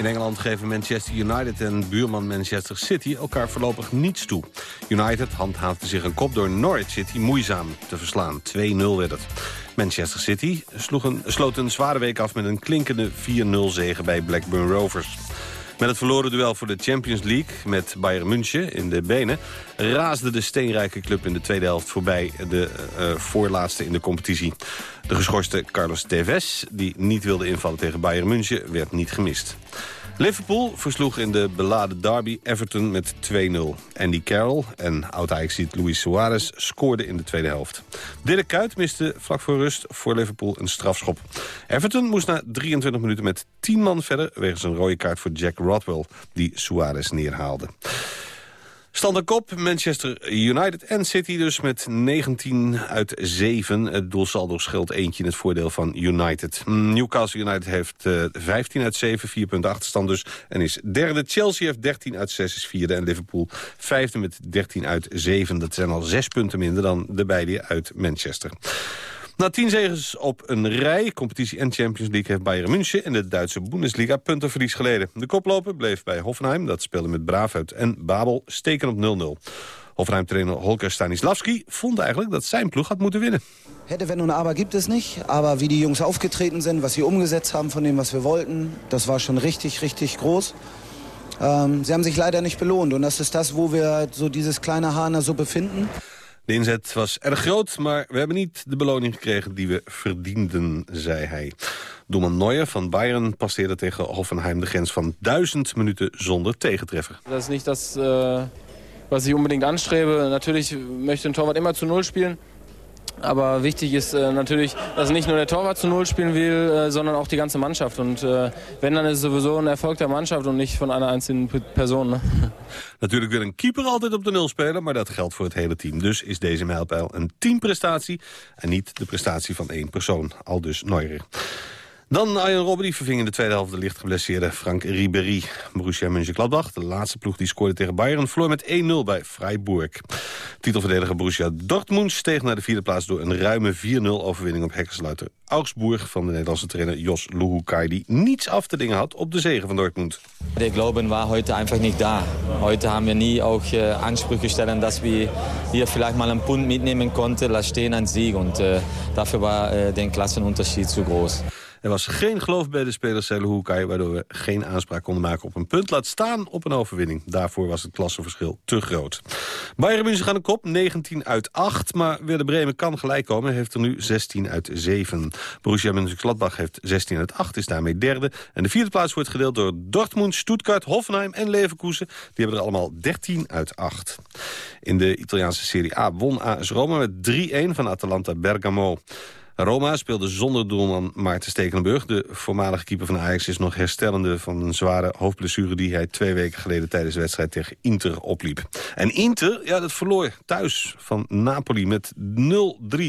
In Engeland geven Manchester United en buurman Manchester City elkaar voorlopig niets toe. United handhaafde zich een kop door Norwich City moeizaam te verslaan. 2-0 werd het. Manchester City sloeg een, sloot een zware week af met een klinkende 4-0 zege bij Blackburn Rovers. Met het verloren duel voor de Champions League met Bayern München in de benen... raasde de steenrijke club in de tweede helft voorbij de uh, voorlaatste in de competitie. De geschorste Carlos Tevez, die niet wilde invallen tegen Bayern München, werd niet gemist. Liverpool versloeg in de beladen derby Everton met 2-0. Andy Carroll en oud-Ajaxiet Luis Suarez scoorden in de tweede helft. Dirk Kuyt miste vlak voor rust voor Liverpool een strafschop. Everton moest na 23 minuten met 10 man verder... wegens een rode kaart voor Jack Rodwell, die Suarez neerhaalde. Stand kop, Manchester United en City dus met 19 uit 7. Het doelsaldo scheelt eentje in het voordeel van United. Newcastle United heeft uh, 15 uit 7, 4 punten achterstand dus. En is derde. Chelsea heeft 13 uit 6, is vierde. En Liverpool vijfde met 13 uit 7. Dat zijn al 6 punten minder dan de beide uit Manchester. Na tien zegens op een rij, competitie en Champions League... heeft Bayern München in de Duitse Bundesliga puntenverlies geleden. De koploper bleef bij Hoffenheim, dat speelde met Braafheid en Babel, steken op 0-0. Hoffenheim-trainer Holger Stanislavski vond eigenlijk dat zijn ploeg had moeten winnen. Hätte, wenn und aber gibt es nicht. Aber wie die Jungs aufgetreten sind, was sie umgesetzt haben von dem, was wir wollten, das war schon richtig, richtig groß. Ähm, sie haben sich leider nicht belohnt. Und das ist das, wo wir so dieses kleine Haar in der Suppe finden. De inzet was erg groot, maar we hebben niet de beloning gekregen die we verdienden, zei hij. Doelman Neuer van Bayern passeerde tegen Hoffenheim de grens van duizend minuten zonder tegentreffer. Dat is niet dat uh, was ich unbedingt anstrebe. Natürlich möchte ein Torwart immer zu Null spielen. Aber wichtig ist äh, natürlich, dass nicht nur der Torwart zu Null spielen will, äh, sondern auch die ganze Mannschaft. Und äh, wenn, dann ist es sowieso ein Erfolg der Mannschaft und nicht von einer einzelnen Person. Ne? Natuurlijk wil een keeper altijd op de nul spelen, maar dat geldt voor het hele team. Dus is deze mijlpaal een teamprestatie en niet de prestatie van één persoon. Al dus Neuer. Dan Arjen Robben, die verving in de tweede helft de licht geblesseerde Frank Ribéry. Borussia Mönchengladbach, de laatste ploeg die scoorde tegen Bayern... verloor met 1-0 bij Freiburg. Titelverdediger Borussia Dortmund steeg naar de vierde plaats... door een ruime 4-0 overwinning op hekkensluiter Augsburg... van de Nederlandse trainer Jos Luhukai... die niets af te dingen had op de zegen van Dortmund. Der Glauben war heute einfach nicht da. Heute haben wir nie auch äh, Ansprüche stellen, dass wir hier vielleicht mal einen Punkt mitnehmen konnten. Lass stehen ein Sieg und äh, dafür war äh, der Klassenunterschied zu groß. Er was geen geloof bij de spelers Hoekai, waardoor we geen aanspraak konden maken op een punt. Laat staan op een overwinning. Daarvoor was het klassenverschil te groot. Bayern München gaat de kop, 19 uit 8. Maar Werder Bremen kan gelijk komen, heeft er nu 16 uit 7. Borussia Mönchengladbach heeft 16 uit 8, is daarmee derde. En de vierde plaats wordt gedeeld door Dortmund, Stuttgart, Hoffenheim en Leverkusen. Die hebben er allemaal 13 uit 8. In de Italiaanse Serie A won AS Roma met 3-1 van Atalanta Bergamo. Roma speelde zonder doelman Maarten Stekelenburg. De voormalige keeper van Ajax is nog herstellende van een zware hoofdblessure... die hij twee weken geleden tijdens de wedstrijd tegen Inter opliep. En Inter, ja, dat verloor thuis van Napoli met 0-3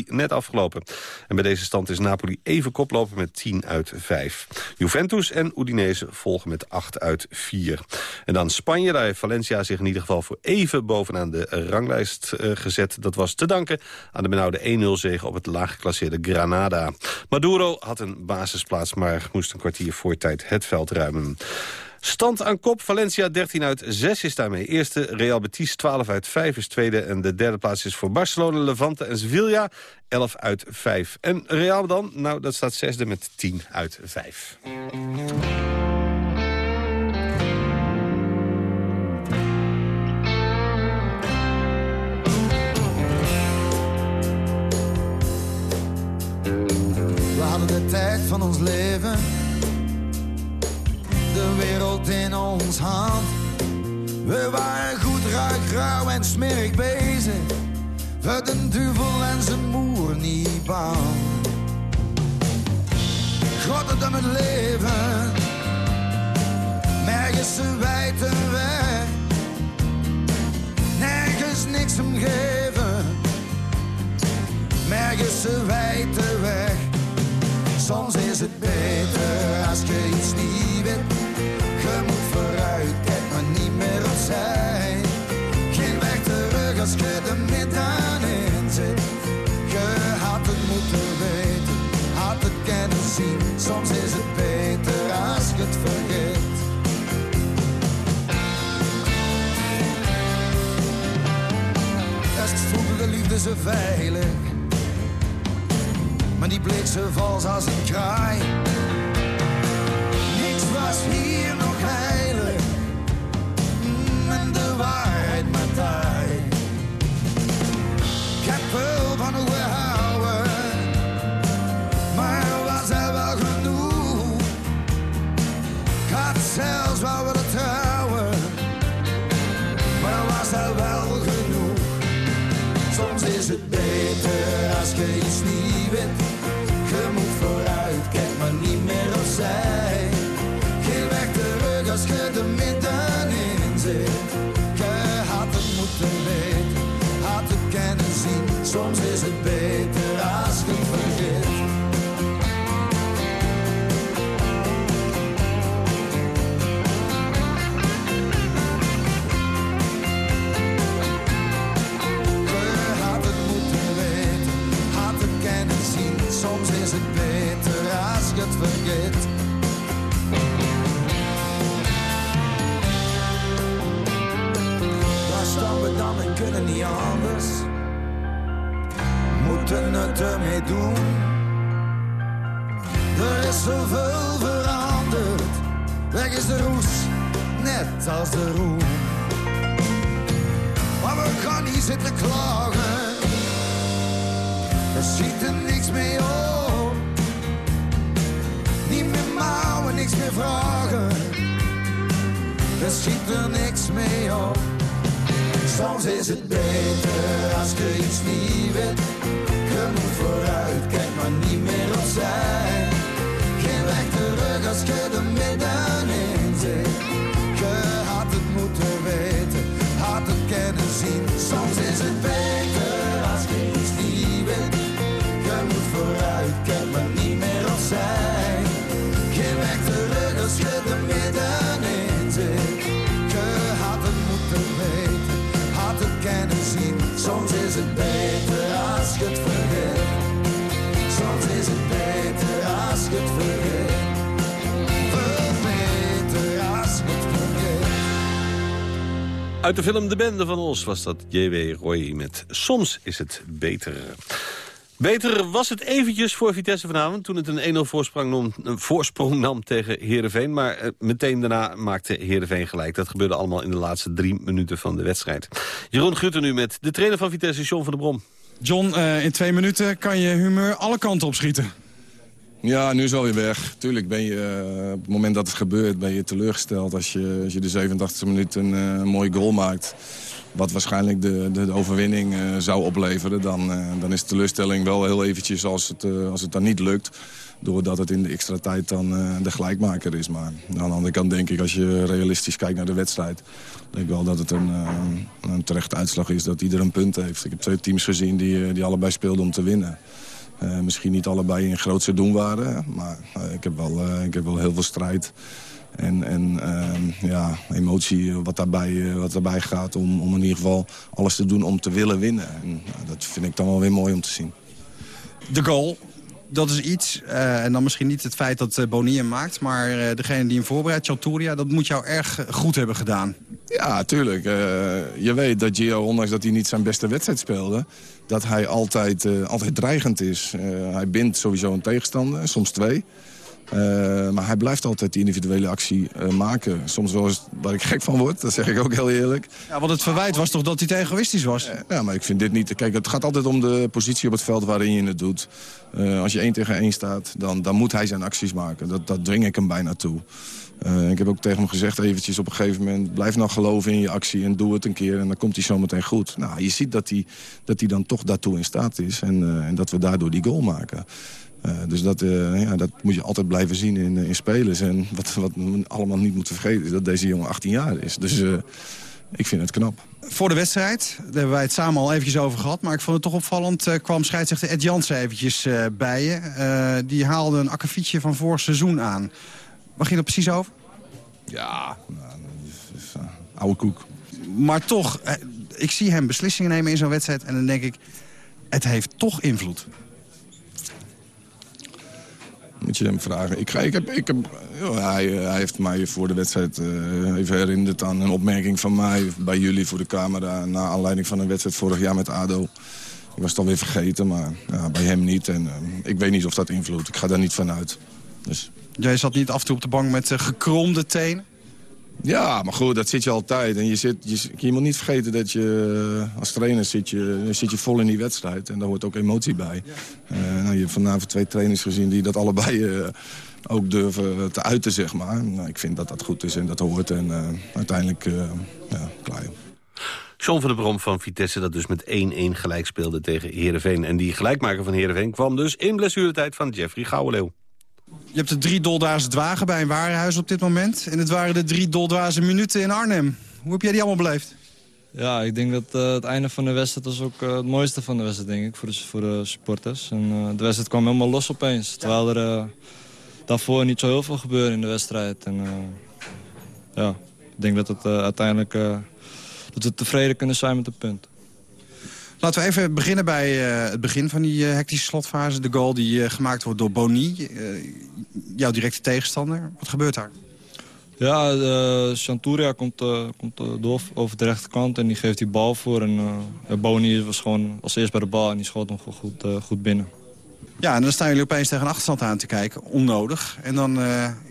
net afgelopen. En bij deze stand is Napoli even koploper met 10 uit 5. Juventus en Udinese volgen met 8 uit 4. En dan Spanje, daar heeft Valencia zich in ieder geval voor even bovenaan de ranglijst eh, gezet. Dat was te danken aan de benauwde 1-0-zege op het laaggeklasseerde Maduro had een basisplaats, maar moest een kwartier voor tijd het veld ruimen. Stand aan kop, Valencia 13 uit 6 is daarmee eerste. Real Betis 12 uit 5 is tweede. En de derde plaats is voor Barcelona, Levante en Sevilla 11 uit 5. En Real dan? Nou, dat staat zesde met 10 uit 5. Tijd van ons leven, de wereld in ons hand. We waren goed, ruik, rauw en smerig bezig. Voor de duivel en zijn moer niet bang. Grotte dan het leven, nergens ze wijten weg. Nergens niks om geven, nergens ze wijten weg. Soms is het beter als je iets niet weet. Je moet vooruit, kijk maar niet meer opzij. Geen weg terug als je er middenin zit. Je had het moeten weten, had het kunnen zien. Soms is het beter als je het vergeet. Voelde de liefde zo veilig maar die bleek zo vals als een kraai. Niks was hier nog heilig, Mm, en de waarheid maar taai. Ik heb veel van hoe houden, maar was er wel genoeg? Ik had zelfs wel willen trouwen, maar was er wel genoeg. Soms is het beter als je iets niet weet. Je moet vooruit, kijk maar niet meer opzij. Geen weg terug als je er middenin zit. Je had het moeten weten, had het kunnen zien. Soms anders. Moeten het ermee doen. Er is zoveel veranderd. Weg is de roes, net als de roem. Maar we gaan niet zitten klagen. Er schiet er niks mee op. Niet meer mouwen, niks meer vragen. Er schiet er niks mee op. Soms is het beter als je iets niet weet. Je moet vooruit, kijk maar niet meer opzij. Geen weg terug als je er middenin zit. Je had het moeten weten, had het kunnen zien. Soms is het beter Uit de film De Bende van Os was dat J.W. Roy met Soms is het beter. Beter was het eventjes voor Vitesse vanavond... toen het een 1-0 voorsprong, voorsprong nam tegen Heerenveen. Maar eh, meteen daarna maakte Heerenveen gelijk. Dat gebeurde allemaal in de laatste drie minuten van de wedstrijd. Jeroen Gutter nu met de trainer van Vitesse, John van der Brom. John, eh, in twee minuten kan je humeur alle kanten op schieten. Ja, nu wel weer weg. Tuurlijk ben je eh, op het moment dat het gebeurt ben je teleurgesteld als je, als je de 87e minuut een eh, mooie goal maakt. wat waarschijnlijk de, de, de overwinning eh, zou opleveren... Dan, dan is de teleurstelling wel heel eventjes als het, als het dan niet lukt. Doordat het in de extra tijd dan de gelijkmaker is. Maar aan de andere kant denk ik, als je realistisch kijkt naar de wedstrijd... denk ik wel dat het een, een terechte uitslag is dat ieder een punt heeft. Ik heb twee teams gezien die, die allebei speelden om te winnen. Eh, misschien niet allebei in grootse doen waren. Maar ik, heb wel, eh, ik heb wel heel veel strijd en, en ehm, ja, emotie wat daarbij, eh, wat daarbij gaat... Om, om in ieder geval alles te doen om te willen winnen. En, dat vind ik dan wel weer mooi om te zien. De goal, dat is iets. eh, en dan misschien niet het feit dat uh, Boni hem maakt... maar eh, degene die hem voorbereidt, Chanturia... dat moet jou erg goed hebben gedaan. Ja, tuurlijk. Eh, je weet dat Gio, ondanks dat hij niet zijn beste wedstrijd speelde... dat hij altijd, eh, altijd dreigend is. Eh, hij bindt sowieso een tegenstander, soms twee. Eh, maar hij blijft altijd die individuele actie eh, maken. Soms wel eens waar ik gek van word, dat zeg ik ook heel eerlijk. Ja, want het verwijt was toch dat hij te egoïstisch was? Ja, maar ik vind dit niet... Kijk, het gaat altijd om de positie op het veld waarin je het doet. Eh, als je één tegen één staat, dan, dan moet hij zijn acties maken. Dat, dat dwing ik hem bijna toe. Eh, ik heb ook tegen hem gezegd eventjes op een gegeven moment... blijf nou geloven in je actie en doe het een keer en dan komt hij zometeen goed. Nou, je ziet dat hij, dat hij dan toch daartoe in staat is en, eh, en dat we daardoor die goal maken. Eh, dus dat, ja, dat moet je altijd blijven zien in, in spelers. En wat, wat we allemaal niet moeten vergeten is dat deze jongen 18 jaar is. Dus ik vind het knap. Voor de wedstrijd, daar hebben wij het samen al eventjes over gehad... maar ik vond het toch opvallend, eh, kwam scheidsrechter Ed Jansen eventjes eh, bij je. Die haalde een akkefietje van vorig seizoen aan. Waar ging dat precies over? Ja, nou, is, eh, oude koek. Maar toch, eh, ik zie hem beslissingen nemen in zo'n wedstrijd... en dan denk ik, het heeft toch invloed. Moet je hem vragen. Ik, ik heb, ik heb, hij, hij heeft mij voor de wedstrijd eh, even herinnerd aan een opmerking van mij bij jullie voor de camera. Na aanleiding van een wedstrijd vorig jaar met ADO. Ik was het alweer vergeten, maar ja, bij hem niet. En eh, ik weet niet of dat invloedt. Ik ga daar niet van uit. Dus. Jij zat niet af en toe op de bank met eh, gekromde tenen? Ja, maar goed, dat zit je altijd. En je, zit, je, je moet niet vergeten dat je eh, als trainer zit je, zit je vol in die wedstrijd. En daar hoort ook emotie bij. Eh, nou, je hebt vanavond twee trainers gezien die dat allebei ook durven te uiten, zeg maar. Nou, ik vind dat dat goed is en dat hoort. En eh, uiteindelijk, eh, ja, klaar. joh. John van der Brom van Vitesse dat dus met 1-1 gelijk speelde tegen Heerenveen. En die gelijkmaker van Heerenveen kwam dus in blessuretijd van Jeffrey Gouwenleeuw. Je hebt de drie doldwaze dwagen bij een warenhuis op dit moment. En het waren de drie doldwaze minuten in Arnhem. Hoe heb jij die allemaal beleefd? Ja, ik denk dat eh, het einde van de wedstrijd was ook eh, het mooiste van de wedstrijd, denk ik, voor de, voor de supporters. En eh, de wedstrijd kwam helemaal los opeens, terwijl er daarvoor niet zo heel veel gebeurde in de wedstrijd. En ja, ik denk dat, het, uiteindelijk, dat we tevreden kunnen zijn met het punt. Laten we even beginnen bij eh, het begin van die eh, hectische slotfase. De goal die eh, gemaakt wordt door Boni, jouw directe tegenstander. Wat gebeurt daar? Ja, uh, Chanturia komt, komt door over de rechterkant en die geeft die bal voor. En Boni was gewoon als eerst bij de bal en die schoot hem gewoon goed, goed binnen. Ja, en dan staan jullie opeens tegen een achterstand aan te kijken. Onnodig. En dan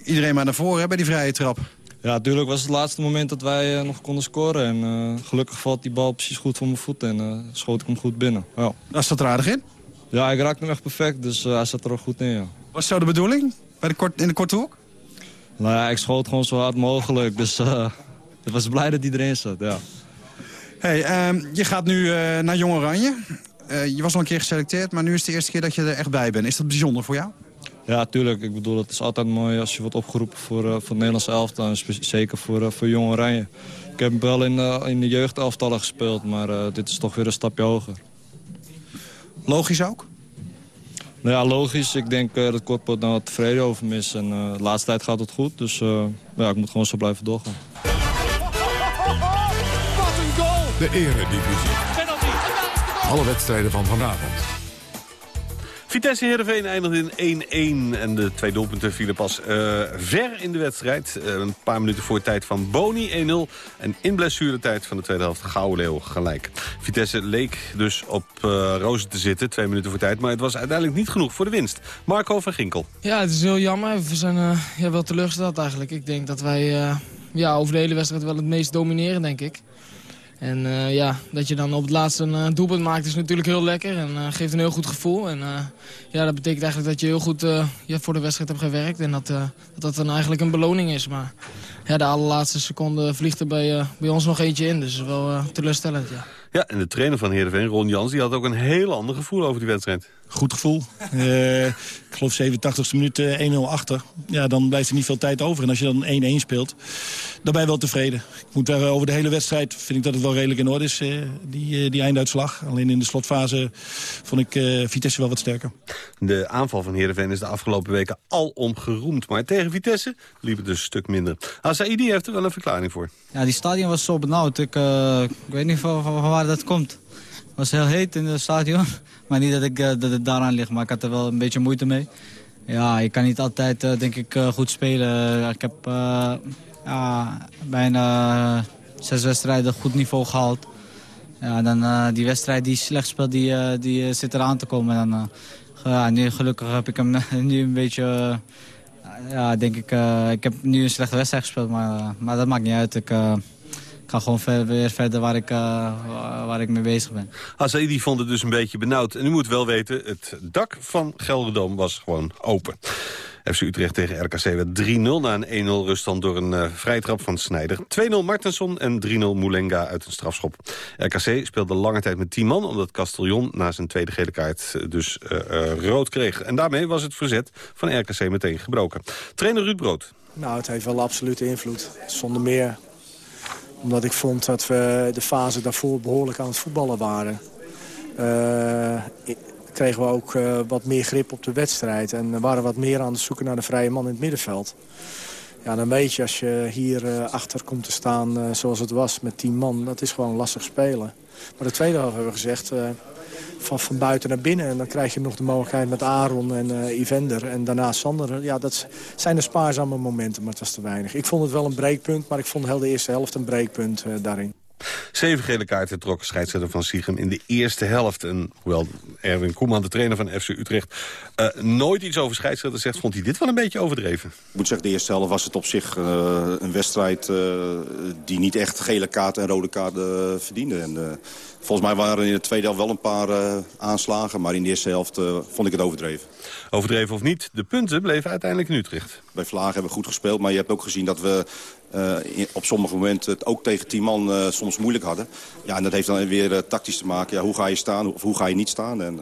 iedereen maar naar voren hè, bij die vrije trap. Ja, natuurlijk was het het laatste moment dat wij eh, nog konden scoren. En eh, gelukkig valt die bal precies goed voor mijn voeten en eh, schoot ik hem goed binnen. Ja. Dat zat er aardig in? Ja, ik raakte hem echt perfect, dus hij zat er ook goed in, ja. Was zo de bedoeling? Bij de kort, in de korte hoek? Nou ja, ik schoot gewoon zo hard mogelijk, dus ik was blij dat hij erin zat, ja. Hey, ehm, je gaat nu naar Jong Oranje. Je was al een keer geselecteerd, maar nu is het de eerste keer dat je er echt bij bent. Is dat bijzonder voor jou? Ja, tuurlijk. Ik bedoel, het is altijd mooi als je wordt opgeroepen voor, eh, voor het Nederlands elftal. En zeker voor, eh, voor Jong Oranje. Ik heb wel in, eh, in de jeugdelftallen gespeeld, maar eh, dit is toch weer een stapje hoger. Logisch ook? Nou ja, logisch. Ik denk eh, dat Kortpot nou wat tevreden over me is. En eh, de laatste tijd gaat het goed, dus eh, ja, ik moet gewoon zo blijven doorgaan. Wat een goal! De eredivisie. Alle wedstrijden van vanavond. Vitesse Heerenveen eindigde in 1-1 en de twee doelpunten vielen pas eh, ver in de wedstrijd. Eh, een paar minuten voor tijd van Boni 1-0 en in blessuretijd van de tweede helft Gouwenleeuw gelijk. Vitesse leek dus op eh rozen te zitten, twee minuten voor tijd, maar het was uiteindelijk niet genoeg voor de winst. Marco van Ginkel. Ja, het is heel jammer. We zijn ja, wel teleurgesteld eigenlijk. Ik denk dat wij ja, over de hele wedstrijd wel het meest domineren, denk ik. En eh, ja, dat je dan op het laatste een eh, doelpunt maakt is natuurlijk heel lekker. En eh, geeft een heel goed gevoel. En ja, dat betekent eigenlijk dat je heel goed ja, voor de wedstrijd hebt gewerkt. En dat, dat dat dan eigenlijk een beloning is. Maar ja, de allerlaatste seconde vliegt er bij, bij ons nog eentje in. Dus wel teleurstellend, ja. Ja, en de trainer van Heerenveen, Ron Jans, die had ook een heel ander gevoel over die wedstrijd. Goed gevoel. Eh, ik geloof 87e minuut eh, 1-0 achter. Ja, dan blijft er niet veel tijd over. En als je dan 1-1 speelt, dan ben je wel tevreden. Ik moet daar eh, over de hele wedstrijd, vind ik dat het wel redelijk in orde is, eh, die, eh, die einduitslag. Alleen in de slotfase vond ik eh, Vitesse wel wat sterker. De aanval van Heerenveen is de afgelopen weken alom geroemd. Maar tegen Vitesse liep het dus een stuk minder. Asaidi heeft er wel een verklaring voor. Ja, die stadion was zo benauwd. Ik, eh, ik weet niet van, van waar dat komt. Was heel heet in het stadion. Maar niet dat, ik, eh, dat het daaraan ligt, maar ik had er wel een beetje moeite mee. Ja, je kan niet altijd, eh, denk ik, eh, goed spelen. Ik heb bijna zes wedstrijden goed niveau gehaald. Ja, dan die wedstrijd die slecht speelt, die, die zit eraan te komen. En, dan, ja, nu, gelukkig heb ik hem nu een beetje... ja, denk ik, ik heb nu een slechte wedstrijd gespeeld, maar, maar dat maakt niet uit. Ik ga gewoon ver- weer verder waar ik, eh, waar ik mee bezig ben. Asaidi vond het dus een beetje benauwd. En u moet wel weten, het dak van Gelderdoom was gewoon open. FC Utrecht tegen RKC werd 3-0 na een 1-0 ruststand door een eh vrijtrap van Snijder. 2-0 Martensson en 3-0 Moulenga uit een strafschop. RKC speelde lange tijd met 10 man, omdat Castellon na zijn tweede gele kaart eh, dus eh, eh, rood kreeg. En daarmee was het verzet van RKC meteen gebroken. Trainer Ruud Brood. Nou, het heeft wel absolute invloed. Zonder meer omdat ik vond dat we de fase daarvoor behoorlijk aan het voetballen waren. Eh, kregen we ook eh, wat meer grip op de wedstrijd. En waren wat meer aan het zoeken naar de vrije man in het middenveld. Ja, dan weet je als je hier eh, achter komt te staan zoals het was met 10 man. Dat is gewoon lastig spelen. Maar de tweede helft hebben we gezegd... eh, van, van buiten naar binnen. En dan krijg je nog de mogelijkheid met Aaron en eh Ivender en daarna Sander. Ja, dat zijn de spaarzame momenten, maar het was te weinig. Ik vond het wel een breekpunt, maar ik vond heel de eerste helft een breekpunt eh, daarin. Zeven gele kaarten trok scheidsrechter van Siegem in de eerste helft. En hoewel Erwin Koeman, de trainer van FC Utrecht... eh, nooit iets over scheidsrechter zegt, vond hij dit wel een beetje overdreven. Ik moet zeggen, de eerste helft was het op zich eh, een wedstrijd... eh, die niet echt gele kaarten en rode kaarten verdiende. En, volgens mij waren er in de tweede helft wel een paar aanslagen... maar in de eerste helft vond ik het overdreven. Overdreven of niet, de punten bleven uiteindelijk in Utrecht. Bij Vlagen hebben we goed gespeeld, maar je hebt ook gezien dat we... eh, op sommige momenten het ook tegen 10 man eh, soms moeilijk hadden. Ja, en dat heeft dan weer eh, tactisch te maken. Ja, hoe ga je staan of hoe ga je niet staan? En,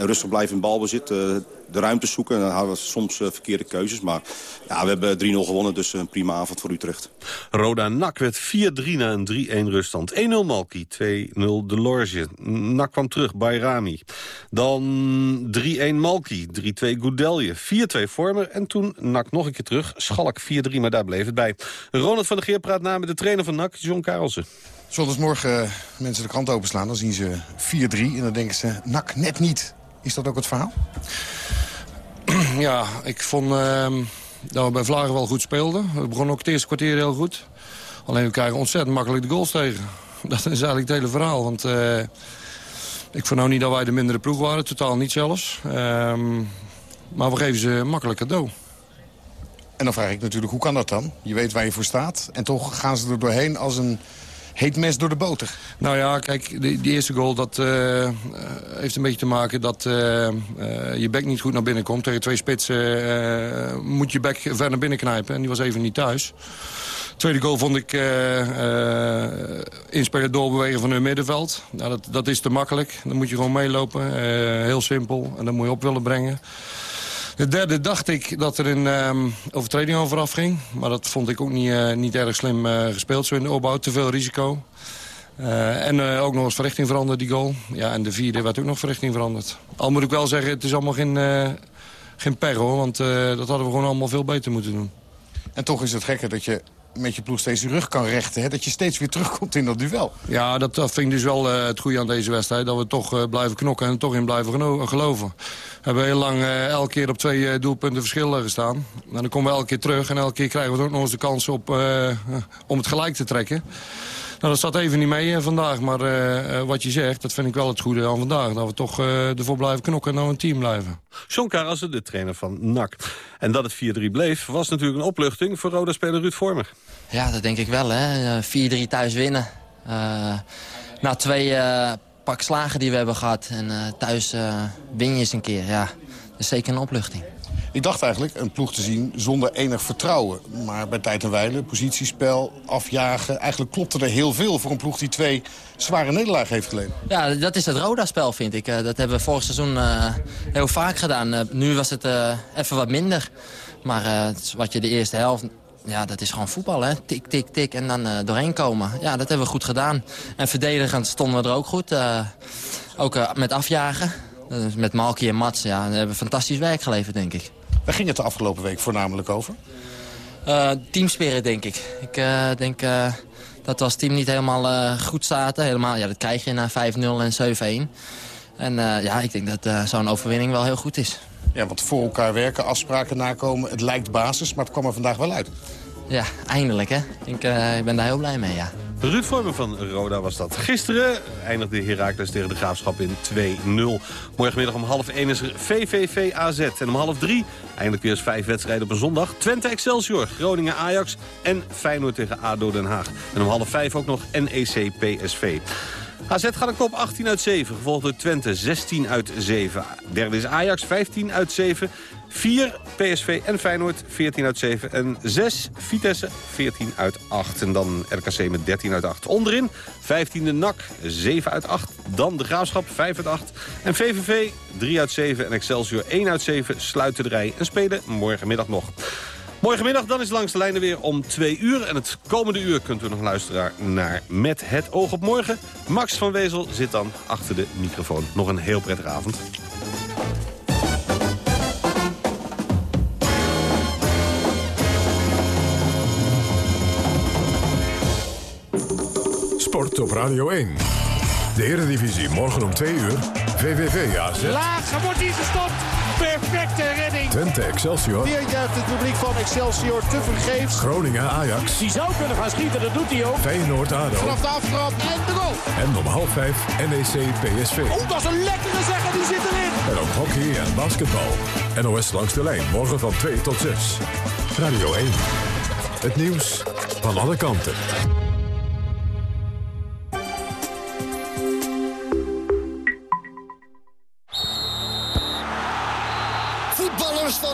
rustig blijven in balbezit, de ruimte zoeken. En dan hadden we soms eh, verkeerde keuzes. Maar ja, we hebben 3-0 gewonnen, dus een prima avond voor Utrecht. Roda NAC werd 4-3 na een 3-1 ruststand. 1-0 Malki, 2-0 De Lorge. NAC kwam terug, Bayrami. Dan 3-1 Malki, 3-2 Goudelje, 4-2 Vormer. En toen NAC nog een keer terug, Schalk 4-3, maar daar bleef het bij. Ronald van der Geer praat na met de trainer van NAC, John Karelsen. Zondagsmorgen eh, mensen de krant openslaan, dan zien ze 4-3 en dan denken ze, nak, net niet. Is dat ook het verhaal? Ja, ik vond ehm, dat we bij Vlagen wel goed speelden. We begonnen ook het eerste kwartier heel goed. Alleen we krijgen ontzettend makkelijk de goals tegen. Dat is eigenlijk het hele verhaal. Want eh, ik vond nou niet dat wij de mindere ploeg waren. Totaal niet zelfs. Ehm, maar we geven ze makkelijk cadeau. En dan vraag ik natuurlijk, hoe kan dat dan? Je weet waar je voor staat en toch gaan ze er doorheen als een heet mes door de boter. Nou ja, kijk, die, die eerste goal dat, eh, eh, heeft een beetje te maken dat eh, je bek niet goed naar binnen komt. Tegen twee spitsen moet je bek ver naar binnen knijpen. En die was even niet thuis. Tweede goal vond ik inspelen doorbewegen van hun middenveld. Nou, dat, dat is te makkelijk. Dan moet je gewoon meelopen. Heel simpel. En dan moet je op willen brengen. De derde dacht ik dat er een ehm, overtreding over afging. Maar dat vond ik ook niet, eh, niet erg slim eh, gespeeld. Zo in de opbouw, te veel risico. Eh, en ook nog eens verrichting veranderd, die goal. Ja, en de vierde werd ook nog verrichting veranderd. Al moet ik wel zeggen, het is allemaal geen, eh geen hoor. Want dat hadden we gewoon allemaal veel beter moeten doen. En toch is het gekke dat je met je ploeg steeds je rug kan rechten. Hè? Dat je steeds weer terugkomt in dat duel. Ja, dat, dat vind ik dus wel eh, het goede aan deze wedstrijd. Dat we toch eh, blijven knokken en toch in blijven geloven. We hebben heel lang eh, elke keer op twee doelpunten verschil eh, gestaan. En dan komen we elke keer terug en elke keer krijgen we ook nog eens de kans op, om het gelijk te trekken. Nou, dat zat even niet mee eh, vandaag. Maar eh, eh, wat je zegt, dat vind ik wel het goede aan vandaag. Dat we toch eh, ervoor blijven knokken en dan een team blijven. John Karelsen, de trainer van NAC. En dat het 4-3 bleef, was natuurlijk een opluchting voor Roda-speler Ruud Vormer. Ja, dat denk ik wel. hè. Eh, 4-3 thuis winnen. Eh, na twee eh, pak slagen die we hebben gehad. En eh, thuis win je eens een keer. Ja, dat is zeker een opluchting. Ik dacht eigenlijk een ploeg te zien zonder enig vertrouwen. Maar bij tijd en wijle, positiespel, afjagen... eigenlijk klopte er heel veel voor een ploeg die twee zware nederlagen heeft geleden. Ja, dat is het Roda-spel, vind ik. Eh, dat hebben we vorig seizoen eh, heel vaak gedaan. Eh, nu was het even wat minder. Maar wat je de eerste helft... Ja, dat is gewoon voetbal, hè. Tik, tik, tik en dan doorheen komen. Ja, dat hebben we goed gedaan. En verdedigend stonden we er ook goed. ook met afjagen. Met Malky en Mats, ja, we hebben fantastisch werk geleverd, denk ik. Waar ging het de afgelopen week voornamelijk over? Teamspirit, denk ik. Ik eh, denk eh, dat we als team niet helemaal goed zaten. Helemaal, ja, dat krijg je na 5-0 en 7-1. En ja, ik denk dat zo'n overwinning wel heel goed is. Ja, want voor elkaar werken, afspraken nakomen, het lijkt basis, maar het kwam er vandaag wel uit. Ja, eindelijk, hè. Ik, ik ben daar heel blij mee, ja. Ruud Vormen van Roda was dat. Gisteren eindigde Heracles tegen de Graafschap in 2-0. Morgenmiddag om half 1 is er VVV AZ. En om half 3 eindelijk weer eens vijf wedstrijden op een zondag. Twente Excelsior, Groningen Ajax en Feyenoord tegen ADO Den Haag. En om half 5 ook nog NEC PSV. AZ gaat een kop 18 uit 7, gevolgd door Twente 16 uit 7. Derde is Ajax 15 uit 7. 4 PSV en Feyenoord 14 uit 7. En 6 Vitesse 14 uit 8. En dan RKC met 13 uit 8. Onderin 15e NAC 7 uit 8. Dan de Graafschap 5 uit 8. En VVV 3 uit 7 en Excelsior 1 uit 7 sluiten de rij en spelen morgenmiddag nog. Morgenmiddag dan is langs de lijnen weer om 2 uur. En het komende uur kunt u nog luisteren naar Met het oog op morgen. Max van Wezel zit dan achter de microfoon. Nog een heel prettige avond. Sport op Radio 1. De Eredivisie morgen om 2 uur. VVV AZ. Laag, wordt hier gestopt. Perfecte redding. Twente Excelsior. Weer juicht het publiek van Excelsior te vergeefs. Groningen Ajax. Die zou kunnen gaan schieten, dat doet hij ook. Feyenoord ADO. Vanaf de aftrap en de goal. En om half 5 NEC PSV. Oh, dat is een lekkere zeggen, die zit erin. En ook hockey en basketbal. NOS langs de lijn morgen van 2 tot 6. Radio 1. Het nieuws van alle kanten.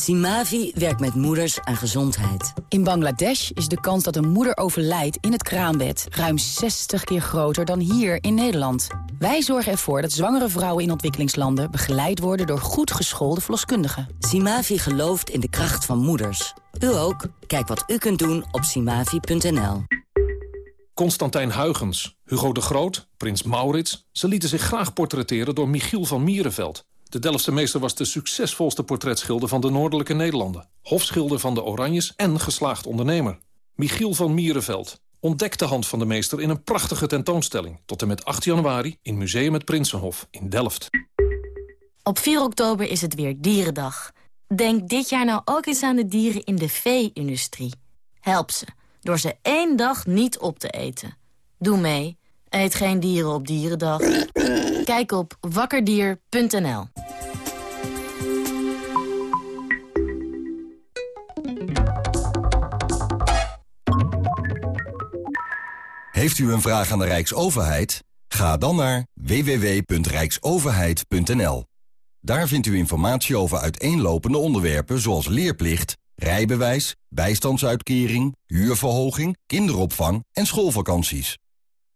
Simavi werkt met moeders aan gezondheid. In Bangladesh is de kans dat een moeder overlijdt in het kraambed... ruim 60 keer groter dan hier in Nederland. Wij zorgen ervoor dat zwangere vrouwen in ontwikkelingslanden... begeleid worden door goed geschoolde verloskundigen. Simavi gelooft in de kracht van moeders. U ook? Kijk wat u kunt doen op simavi.nl. Constantijn Huygens, Hugo de Groot, prins Maurits... ze lieten zich graag portretteren door Michiel van Mierenveld. De Delftse meester was de succesvolste portretschilder van de Noordelijke Nederlanden. Hofschilder van de Oranjes en geslaagd ondernemer. Michiel van Mierenveld. Ontdek de hand van de meester in een prachtige tentoonstelling. Tot en met 8 januari in Museum het Prinsenhof in Delft. Op 4 oktober is het weer Dierendag. Denk dit jaar nou ook eens aan de dieren in de vee-industrie. Help ze, door ze één dag niet op te eten. Doe mee. Eet geen dieren op Dierendag. Kijk op wakkerdier.nl Heeft u een vraag aan de Rijksoverheid? Ga dan naar www.rijksoverheid.nl. Daar vindt u informatie over uiteenlopende onderwerpen zoals leerplicht, rijbewijs, bijstandsuitkering, huurverhoging, kinderopvang en schoolvakanties.